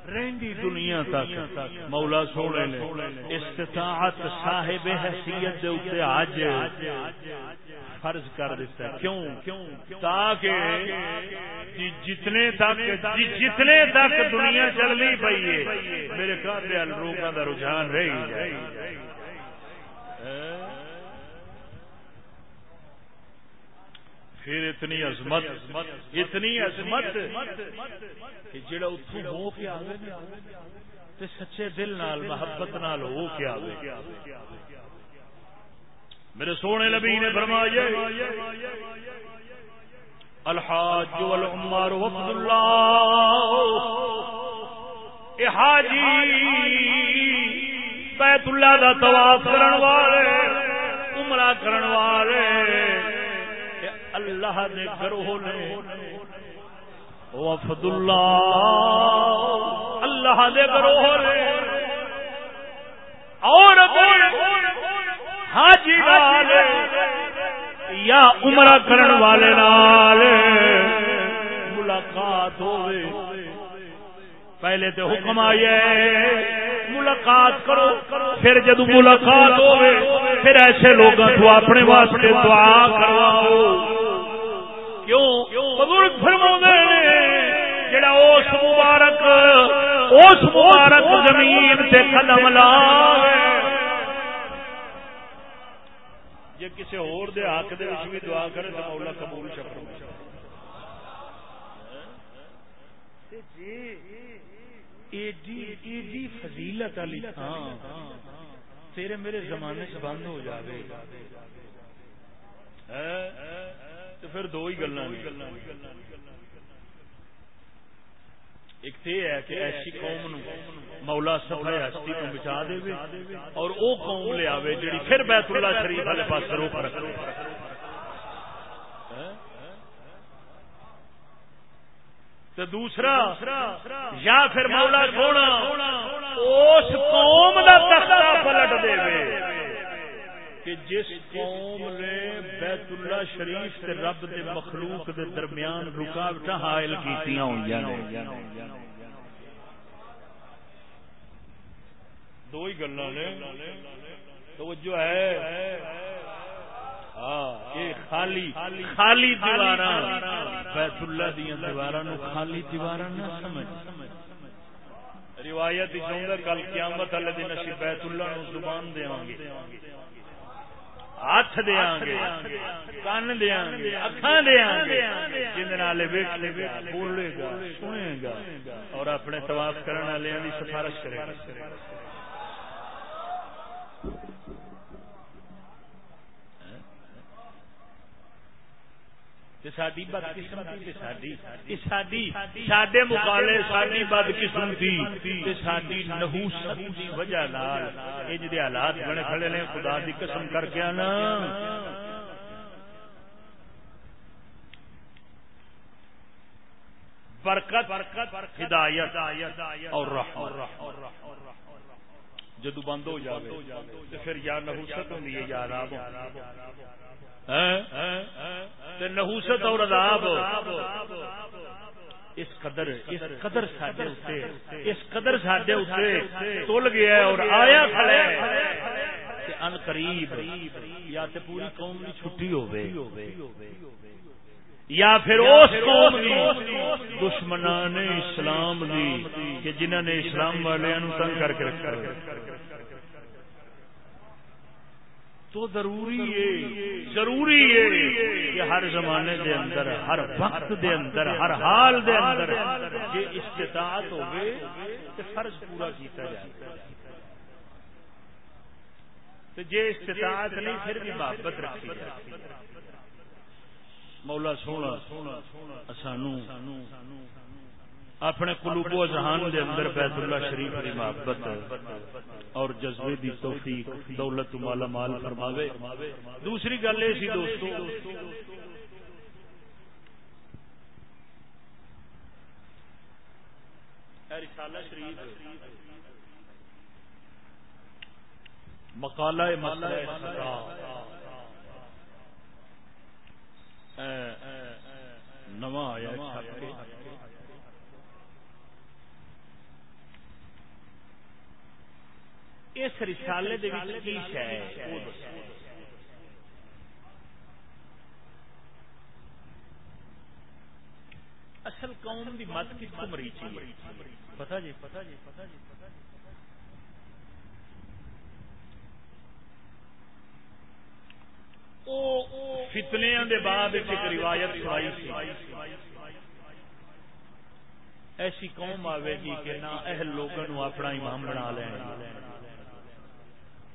Speaker 1: رہی دنیا تک، مولا سونے نے استطاعت صاحب حیثیت دے اوپر آج فرض کر دیتا ہے۔ کیوں؟ تاکہ جتنے تک جتنے تک دنیا چلنی پی ہے میرے خیال لوگوں کا رجحان رہی جائے۔ پھر اتنی عظمت اتنی عظمت کہ جڑا اتو ہو کے آگے سچے دل نال محبت نال ہو کے آگے میرے سونے نبی نے فرمایا الحاج والعمر وفد اللہ۔ اے حاجی بیت اللہ دا طواف کرن والے، عمرہ کرن والے، اے اللہ دے گروہ نے وفد اللہ۔ اللہ دے گروہ نے اور حاجی نال یا عمرہ کرن والے نال ملاقات ہوئے۔ پہلے تو حکم آئے ملاقات کرو، پھر جدو ملاقات ہوئے، پھر ایسے لوگوں کو اپنے واسطے دعا کرواؤ۔ کیوں؟ بزرگ فرما جڑا اس مبارک اس مبارک زمین سے قدم لا جی کسی اور دے حق دے اس بھی دعا کرے تو مولا قبول شکر ایڈی فضیلت علی تھان تیرے میرے زمانے سے بند ہو جاوے۔ تو پھر دو ہی گلا ایک تے ہے کہ ایسی قوم نو مولا صفحہ ہستی کو بچا دے وے اور او قوم لے آوے جڑی پھر بیت اللہ شریف والے پاس روک رکھ تو دوسرا، یا پھر مولا سونا اس قوم دا تختہ پلٹ دے وے۔ کہ جس قوم نے بیت اللہ شریف سے رب دے مخلوق دے درمیان رکاوٹ حائل کیتیاں ہوئی نے۔ دو ہی گلا نے۔ توجہ ہے۔ ہاں، خالی خالی دیوار بیت اللہ دیا دیوار خالی دیوار نہ سمجھ۔ روایت کل قیامت والے دن اسی بیت اللہ زبان دیا گے۔ ہاتھ دیا گے، کن دیا گے اکھان دیا گے، جن بولے گا سنے گا اور اپنے طواف کرنے والے سفارش کرے گا۔ ساری ساری ساری نحوست وجہ حالات بنے کھڑے نے خدا دی قسم کر کے نا برکت ہدایت اور جدو بند ہو جائے تو پھر یا نحوست یا عذاب نحوست اور عذاب اس قدر اس قدر ساڈے اتنے اس قدر ساڈے اتنے تل گیا اور آیا کھڑے ان قریب یا تے پوری قوم کی چھٹی ہوے
Speaker 2: یا پھر اس قوم دی دشمنان اسلام دی کہ جنہوں نے اسلام والے تنگ کر کے رکھا تو ضروری ہے ضروری ہے۔ کہ ہر زمانے دے اندر ہر وقت دے اندر ہر حال دے اندر یہ استطاعت ہوگی تو فرض پورا کیتا جائے۔ تو جے استطاعت نہیں پھر بھی محبت رکھی جائے۔ مولا سونا سانو اپنے قلوب و ذہان دے اندر بیت اللہ شریف کی محبت اور جذبے دی توفیق دولت مالا مال فرماوے۔ دوسری گل یہ سی دوستو رسالہ شریف مقالہ مسئلہ نواں آیا اس رسالے کی اصل قوم دی مت کس کو مری پتا جی؟ پتا جی؟ پتا جی؟ پتا جی؟ فتنیا دے بعد ایک روایت سنائی سی۔ ایسی قوم آئے گی کہ نہ اہل لوگوں اپنا امام بنا لین۔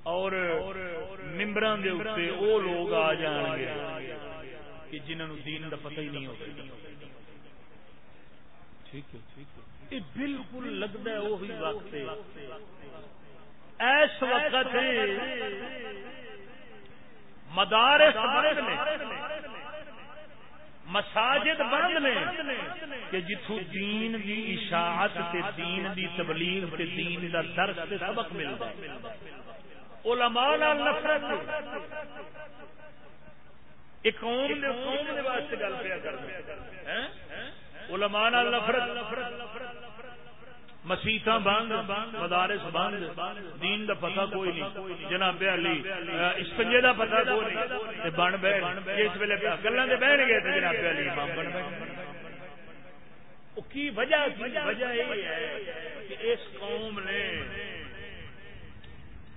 Speaker 2: اور ممبران دے اتنے وہ لوگ آ جان گے کہ جنہوں دین کا پتہ ہی نہیں ہوگا یہ بالکل لگتا ہے وہی وقت ایس وقت مدارس بند نے۔ مساجد بند نے۔ کہ جتوں دین دی اشاعت تے دین دی تبلیغ تے دین دا درس تے سبق ملدا ہے علماء نال نفرت ایک قوم نے قوم دے واسطے گل پیا ہیں علماء نال نفرت۔ مسیت بند مدارس بند دین دا پتہ کوئی نہیں۔ جناب علی استنجے دا پتہ کوئی نہیں۔ بن بیٹھ ویلے دے بہن گئے جناب علی امام بن بیٹھ کی وجہ وجہ یہ ہے کہ اس قوم نے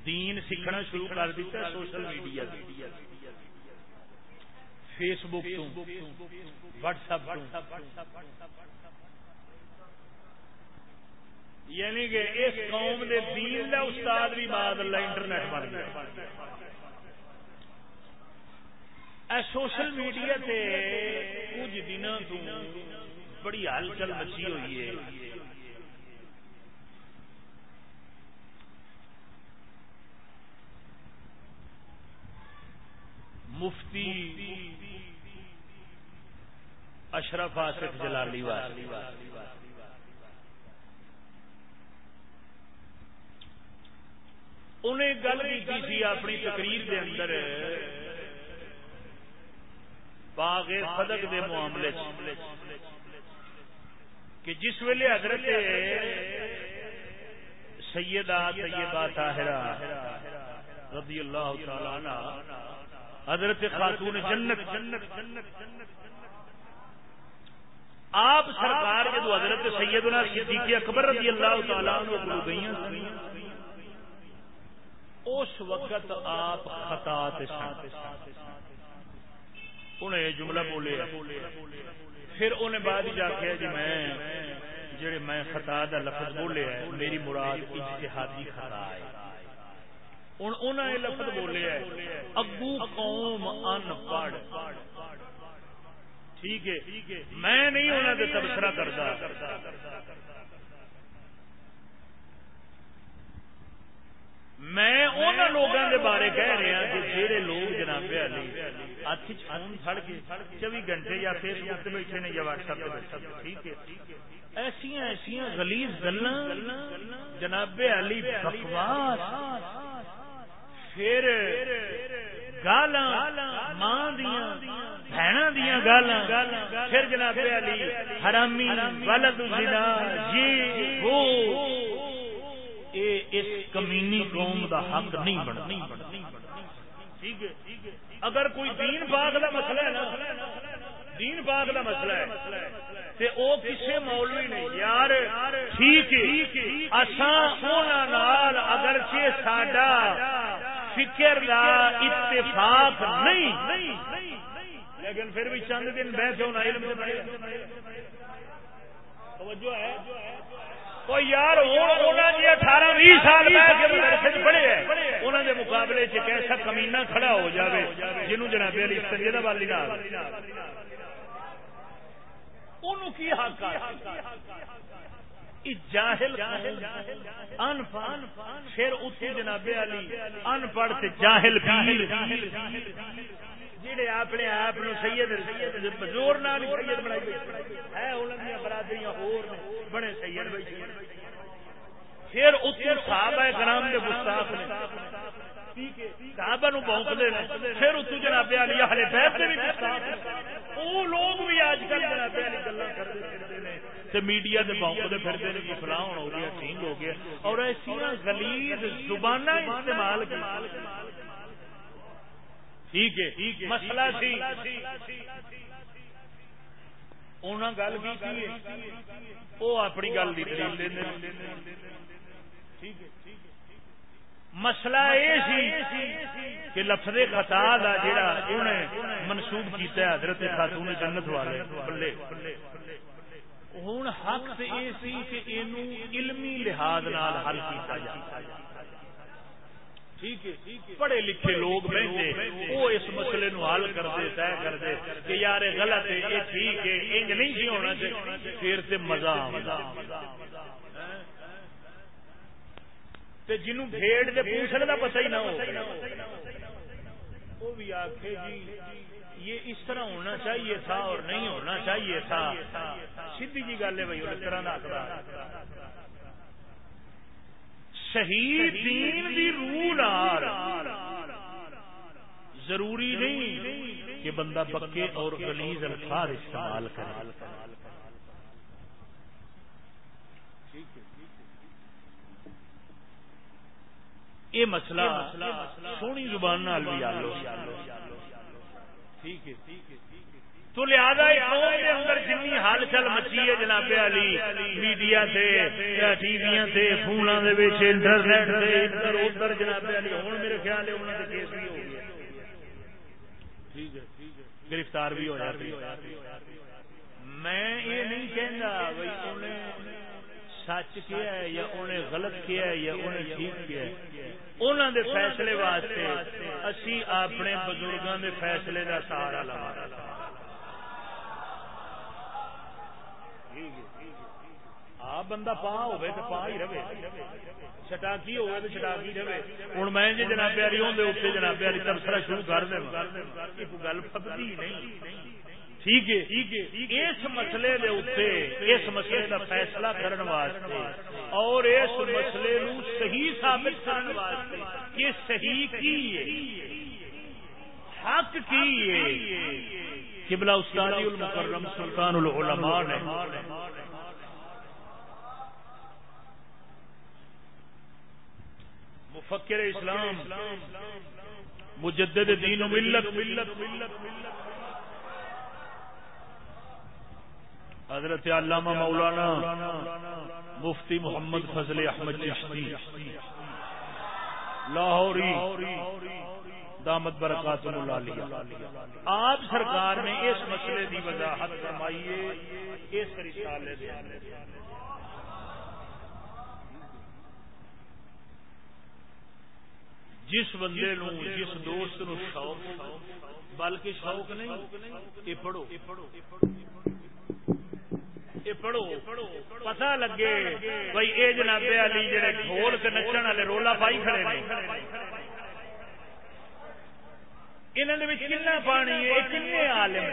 Speaker 2: دین سیکھنا شروع کر دیتا social media Facebook WhatsApp یعنی کہ اس قوم دے دین دا استاد بھی بعد اللہ انٹرنیٹ بن گیا۔ سوشل میڈیا تے کچھ دنوں تو بڑی ہلچل مچی ہوئی ہے۔ مفتی اشرف آصف جلالی والی انہیں گل کی تھی اپنی تقریر دے اندر، باغ صدق دے معاملے کہ جس ویلے حضرت سیدہ طیبہ طاہرہ رضی اللہ تعالی عنہ حضرت خاتون جنت. جنت جنت جنت آپ سرکار جدو حضرت سیدنا صدیق اکبر رضی اللہ تعالی عنہ گئی اس وقت آپ خطا انہیں جملہ بولے۔ پھر انہیں بعد جا کے جی میں جڑے میں خطا دا لفظ بولے میری مراد اجتہادی خطا ہے۔ انہوں نے لفظ بولے ہے ابو قوم ان پڑھ۔ ٹھیک ہے، میں نہیں انہوں نے تبصرہ کرتا میں ان لوگوں کے بارے کہہ رہا کہ جہے لوگ جناب علی ہاتھ فون فڑ کے چوبی گھنٹے یا فیس بک بیٹھے نے یا واٹس ایپ بیٹھے، ٹھیک ہے۔ ایسیا ایسیا گلیز گلا جناب علی بکواس، پھر گالا ماں دیا بہن دیا گالا پھر جناب علی حرامی ولد الزنا یہ وہ اس کمینی قوم دا حق نہیں بننا اگر کوئی دین پاک دا مسئلہ ہے نا دین پاک
Speaker 1: پاک کا مسئلہ ہے۔ تے او کسے مولوی نے یار، ٹھیک ہے۔ اساں نال اگرچہ ساڈا فکر دا اتفاق نہیں۔ لیکن پھر بھی چند دن بہ کے علم توجہ ہے۔ یار جی اٹھارہ بھی سال پڑھے انہوں نے مقابلے چ ایسا کمینا کھڑا ہو جائے جنوب جناب علی سنجیدہ والی نہ کی حق جاہل ان پھر جناب علی ان پڑھ جاہل جہے اپنے آپ سید زور نال سید بنائی ہے برادریاں ہور بڑے سید پھر اتنے صحابہ کرام کے گستاخ نے۔ صحابہ نو بونکتے پھر اتو جناب علی اہل بیت بھی گستاخ وہ لوگ بھی اج کل جناب علی گلا کرتے ہیں۔ میڈیا کے بونکتے پھرتے ہیں کہ فلاں ہو گیا ٹھیک ہو گیا۔ اور ایسی گلیز زبانہ استعمال ٹھیک ہے، مسئلہ سی۔ گل کی وہ اپنی گل کی دلیل دیندے ٹھیک ہے۔ مسئلہ یہ سی کہ لفظ خطا کا جڑا انہیں منسوب کیتا حضرت خاتون جنت والے، بلے۔ ہوں حق تو یہ سی کہ علمی لحاظ نال حل کیا جائے پڑھے لکھے لوگ بیٹھے وہ اس مسئلے نو حل کرتے طے کرتے کہ یار غلط ہے، یہ ٹھیک ہے، انج نہیں سی ہونا چاہیے پھر تے مزہ تے جنوں بھیڑ دے پوچھنے کا پتہ ہی نہ ہو وہ بھی آخے جی یہ اس طرح ہونا چاہیے تھا اور نہیں ہونا چاہیے تھا۔ سیدھی جی گل ہے بھائی اس طرح کا صحیح دین دی روح نال ضروری نہیں کہ بندہ پکے اور گلیز الفاظ استعمال کرے۔ یہ مسئلہ، سونی زبان ٹھیک ہے۔ تو لہذا اندر جنی حال چل مچی ہے جناب علی، میڈیا سے ٹی وی سے فون انٹرنیٹ سے ادھر ادھر جناب علی۔ ہوں میرے خیال ہے انہوں نے کیس بھی ہو گیا گرفتار بھی ہو جاتی میں یہ نہیں کہنا بھائی انہیں سچ کیا ہے یا انہیں غلط کیا ہے یا انہیں ٹھیک کیا ہے۔ انہوں دے فیصلے واسطے اسی اپنے بزرگوں دے فیصلے کا سہارا آپ بندہ پا تو پا ہی رہے چٹاکی تو چٹاکی رہے ہوں میں جی جناب علی اتنے جناب علی تبصرہ شروع کر دیں گل پکتی نہیں ٹھیک ہے۔ اس مسئلے دے اتنے اس مسئلے کا فیصلہ کرنے واسطے اور اس مسئلے نو صحیح ثابت کرنے واسطے کہ صحیح کی ہے۔ حق کی ہے۔ قبلہ استادی المکرم سلطان العلماء نے مفکر اسلام، مجدد دین و ملت ملت ملت ملت حضرت علامہ مولانا مفتی محمد فضل احمد چشتی، لاہوری، دامت برکات اللہ آپ سرکار نے اس مسئلے کی وضاحت فرمائی ہے اس رسالے دے جس بندے نو، جس دوست نو شوق، بلکہ شوق نہیں، یہ پڑھو۔ پڑھو۔ پتا لگے بھائی یہ جناب علی جڑے ڈھول کے نچن والے رولا پائی کھڑے کنا پانی کن عالم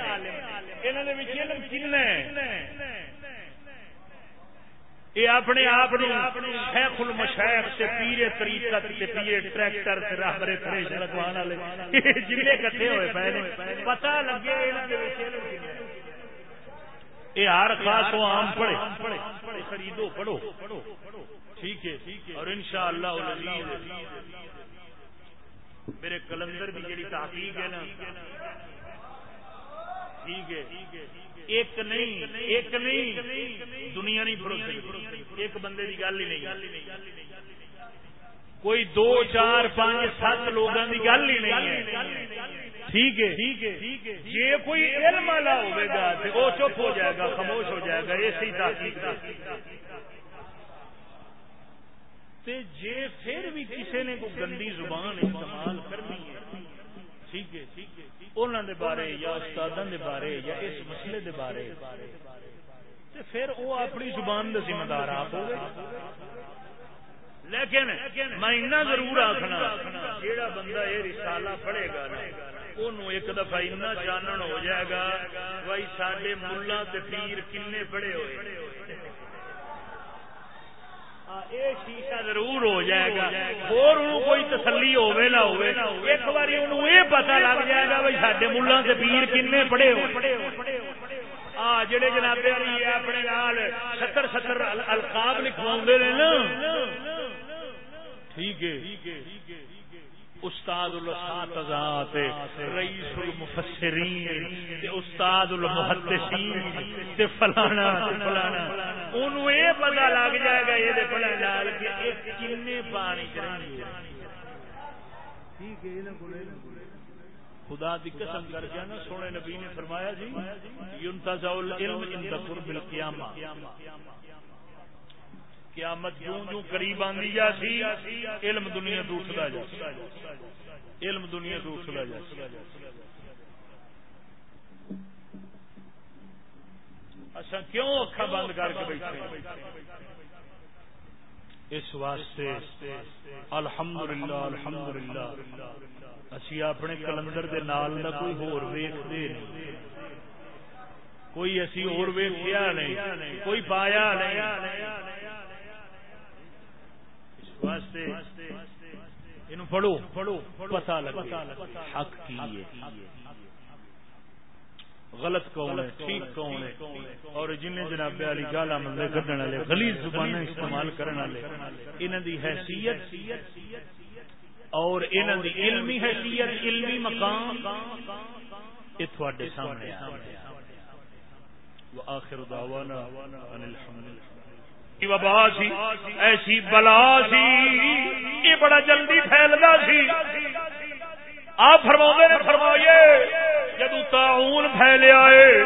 Speaker 1: یہ اپنے آپ شیخ المشیخ سے پیرے طریقت سے پیرے ٹریکٹر سے تھریش رکھوان والے جلے کٹھے ہوئے پہلے پتہ لگے یہ ہر خاص و عام پڑھے۔ خریدو، پڑھو۔ ٹھیک ہے۔ اور انشاءاللہ العزیز، میرے کلندر بھی جی تحقیق ہے نا۔ ٹھیک ہے۔ ایک نہیں ایک نہیں، دنیا نہیں پڑوسی ایک بندے کی گل ہی نہیں۔ کوئی دو، چار، پانچ، سات لوگوں کی گل ہی نہیں ہے۔ ٹھیک ہے۔ جی کوئی علم والا ہوگا تو وہ چپ ہو جائے گا، خاموش ہو جائے گا اسی تحقیق جی پھر بھی کسی نے کوئی گندی زبان استعمال کرنی ہے، ٹھیک ہے انہوں دے بارے یا استادوں دے بارے یا اس مسئلے دے بارے، تے پھر وہ اپنی زبان کا ذمہ دار آپ ہو لیکن میں ضرور آخنا جہاں بندہ یہ رسالہ پڑھے گا ایک دفعہ اتنا چانن ہو جائے گا، بھائی سڈے ملا پیر کن پڑے ہوئے۔ یہ شیشہ ضرور ہو جائے گا۔ اور کوئی تسلی ہوے نہ ہوے ایک بار یہ پتا لگ جائے گا بھائی سڈے ملا پیر کن پڑے ہوئے۔ ہاں جڑے جناب اپنے نال ستر ستر القاب لکھوا نا۔ ٹھیک ہے۔ استاد الاساتذات رئیس المفسرین استاد المحدثین تے فلانا تے فلانا۔ اونوں اے پتہ لگ جائے گا اے دے پڑھن نال کہ اے کنے پانی چرنگے ٹھیک ہے انہاں کولے خدا دی قسم کر کے نا سونے نبی نے فرمایا جی ينتزع العلم عند قرب القیامہ۔ قیامت جوں جوں قریب آندی جا سی، علم دنیا تو اٹھدا جا علم دنیا تو اٹھدا جا اچھا کیوں اکھا بند کر کے بیٹھے اس واسطے الحمدللہ الحمدللہ۔ اسی اپنے کلندر دے نال دا کوئی ہور ویکھدے نہیں۔ کوئی اسی اور ویکھیا نہیں، کوئی پایا نہیں۔ واسطے پڑھو پڑھو پتا لگا حق کی غلط کون ہے؟ ٹھیک کون ہے؟ اور جن جناب علی گالا مندے کھڈن والے، غلیظ زبان استعمال کرن والے، انہاں دی حیثیت اور انہاں دی علمی حیثیت، علمی مقام اے تواڈے سامنے آ وآخر دعوانا ان الحمد لله وبا سی، ایسی بلا سی، یہ بڑا جلدی پھیلتا سی۔ آپ فرما نے، فرمائیے، جدو تعاون پھیلیا ہے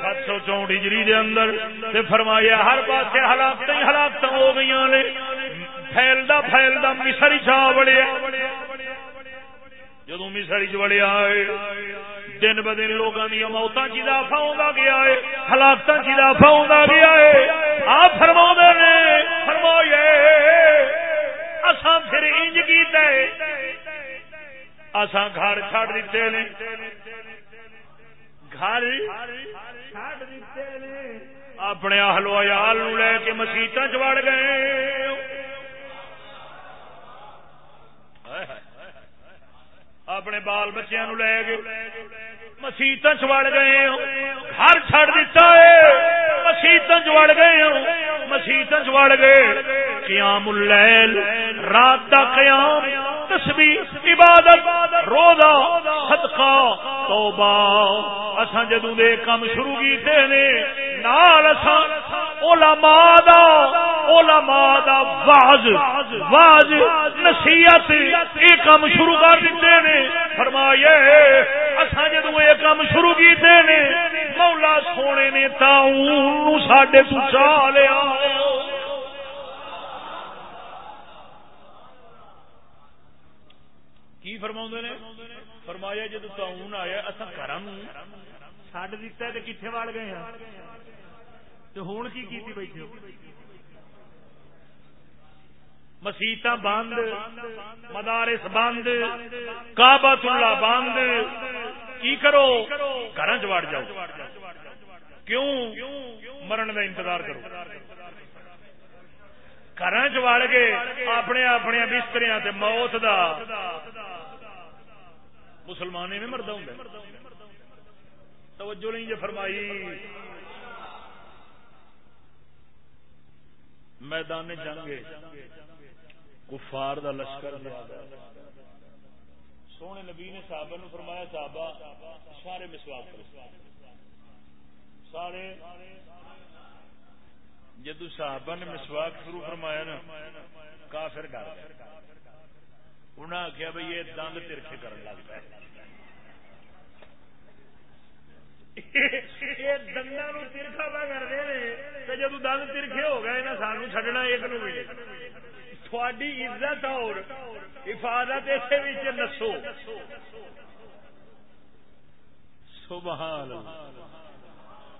Speaker 1: سات سو چون ہجری دے اندر، تے فرمایا ہر پاس ہلاکت ہی ہلاکت ہو گئی نے۔ پھیلدا پھیلدا مصر چا بڑیا جدو مصر چ بڑیا ہے دن ب دن لوگوں دیا موتوں کی اضافہ ہوتا گیا ہے ہلاکت کی اضافہ ہوتا گیا ہے۔ آپ فرما نے فرمایا اساں پھر انج کیتا ہے اساں گھر چھڑ دیتے نے۔ گھر چھڑ دیتے نے۔ اپنے اہل و عیال نو لے کے مسیتاں چ وڑ گئے۔ اپنے بال بچیا نو لے گئے۔ مسیت چڑ گئے گھر چڑ دیتا ہے۔ مسیت چڑ گئے مسیت چڑ گئے۔ قیام اللیل، رات دا قیام، تسبیح، عبادت، روزہ، صدقہ، توبہ۔ اساں جدوں دے کم شروع کیتے نے، نال اساں علماء دا علماء دا واز واز نصیحت، اے کم شروع کر دیتے نے۔ فرمایا اساں جدوں اے کم شروع کیتے نے، مولا سونے نے تاؤں ساڈے تو چا لیا۔ کی فرما نے؟ فرمایا جدو تعاون آیا اصا گھر چڈ دتا تو کتنے وڑ گئے ہیں تو ہوں کی کیتی بیٹھے ہو مسیت بند مدارس بند کابت اللہ بند کی کرو گھر چڑ جاؤ کیوں مرن کا انتظار کرو گھر چڑ کے اپنے اپنے بستر موت دا مسلمان میں مرد ہوں توجہ نہیں جو فرمائی میدان جنگ کفار دا لشکر سونے نبی نے صحابہ نو فرمایا، صحابہ، سارے مسواک کرو۔ سارے، جدو صحابہ نے مسواک شروع فرمایا نا، کافر ڈر انہیں آخیا بھائی یہ دند ترکھے کرنے لگ لگتا ہے دندا نو ترکھا پہ کرتے جدو دند ترکھے ہو گئے نا سانو چڈنا ایک نو تھوڑی عزت اور حفاظت اسے نسو سبحان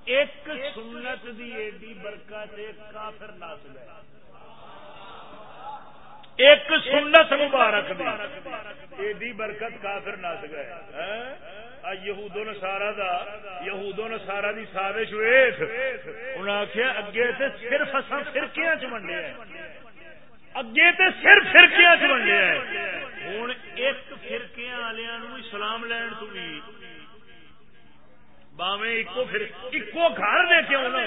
Speaker 1: ایک سنت دی ایڈی برکت کافر نس گئے ایک سنت مبارک دی ایڈی برکت کافر نس گئے یہود نسارا دا یہود نسارا دی سازش ویخ انہیں آخیا اگے تے صرف اصا فرقیاں چ منڈے اگے تے صرف فرقیاں چ منڈے ہوں ایک فرقیاں والوں اسلام لین تو بھی باویں ایکو گھر دے کے آنا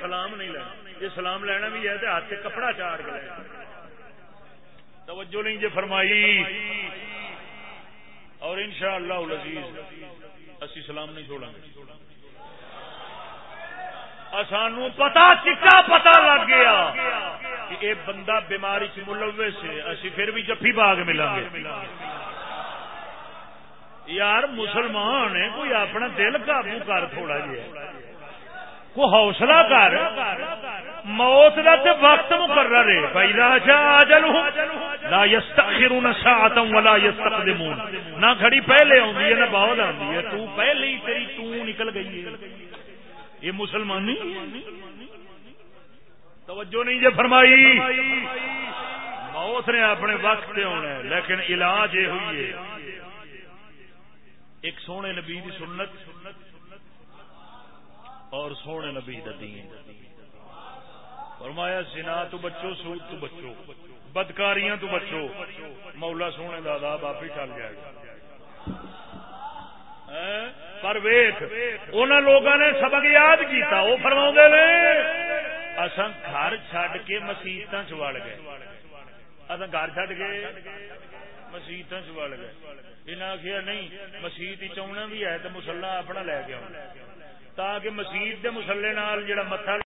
Speaker 1: سلام نہیں لینا۔ یہ سلام لینا بھی ہے تو ہاتھ کپڑا چاڑ کے توجہ نہیں جی فرمائی۔ اور ان شاء اللہ اسی سلام نہیں چھوڑا گے۔ سانو پتا چکا پتا لگ گیا کہ یہ بندہ بیماری چ ملوث ہے اسی پھر بھی جفی باغ ملا گے۔ یار، مسلمان ہے کوئی اپنا دل قابو کر تھوڑا جہا کو حوصلہ کر۔ موت کا تو وقت مقرر ہے۔ بھائی راجا آجل لا یستخرون ساعتا ولا یستقدمون نہ گھڑی پہلے آندی ہے، نہ بعد آندی ہے۔ تو پہلے ہی تیری تو نکل گئی ہے۔ یہ مسلمانی توجہ نہیں جے فرمائی۔ موت نے اپنے وقت پہ ہونا ہے، لیکن علاج یہ ہوئی ہے۔ ایک سونے نبی دی سنت اور سونے نبی دا دین۔ فرمایا سنا تو بچو، سود تو بچو، بدکاریاں تو بچو، مولا سونے دا عذاب آپ ہی ٹل جائے گا۔ ہاں؟ پر ویخ ان لوگوں نے سبق یاد کیتا، وہ فرما نے اصا گھر چڈ کے مسیحت چڑ گئے۔ اصا گھر چڈ کے مسیحت چڑ گئے۔ انہیں آخیا نہیں مسیحت چاہنا بھی ہے تو مسلا اپنا لے کے آنا تاکہ مسیحت کے مسلے نال جڑا متھا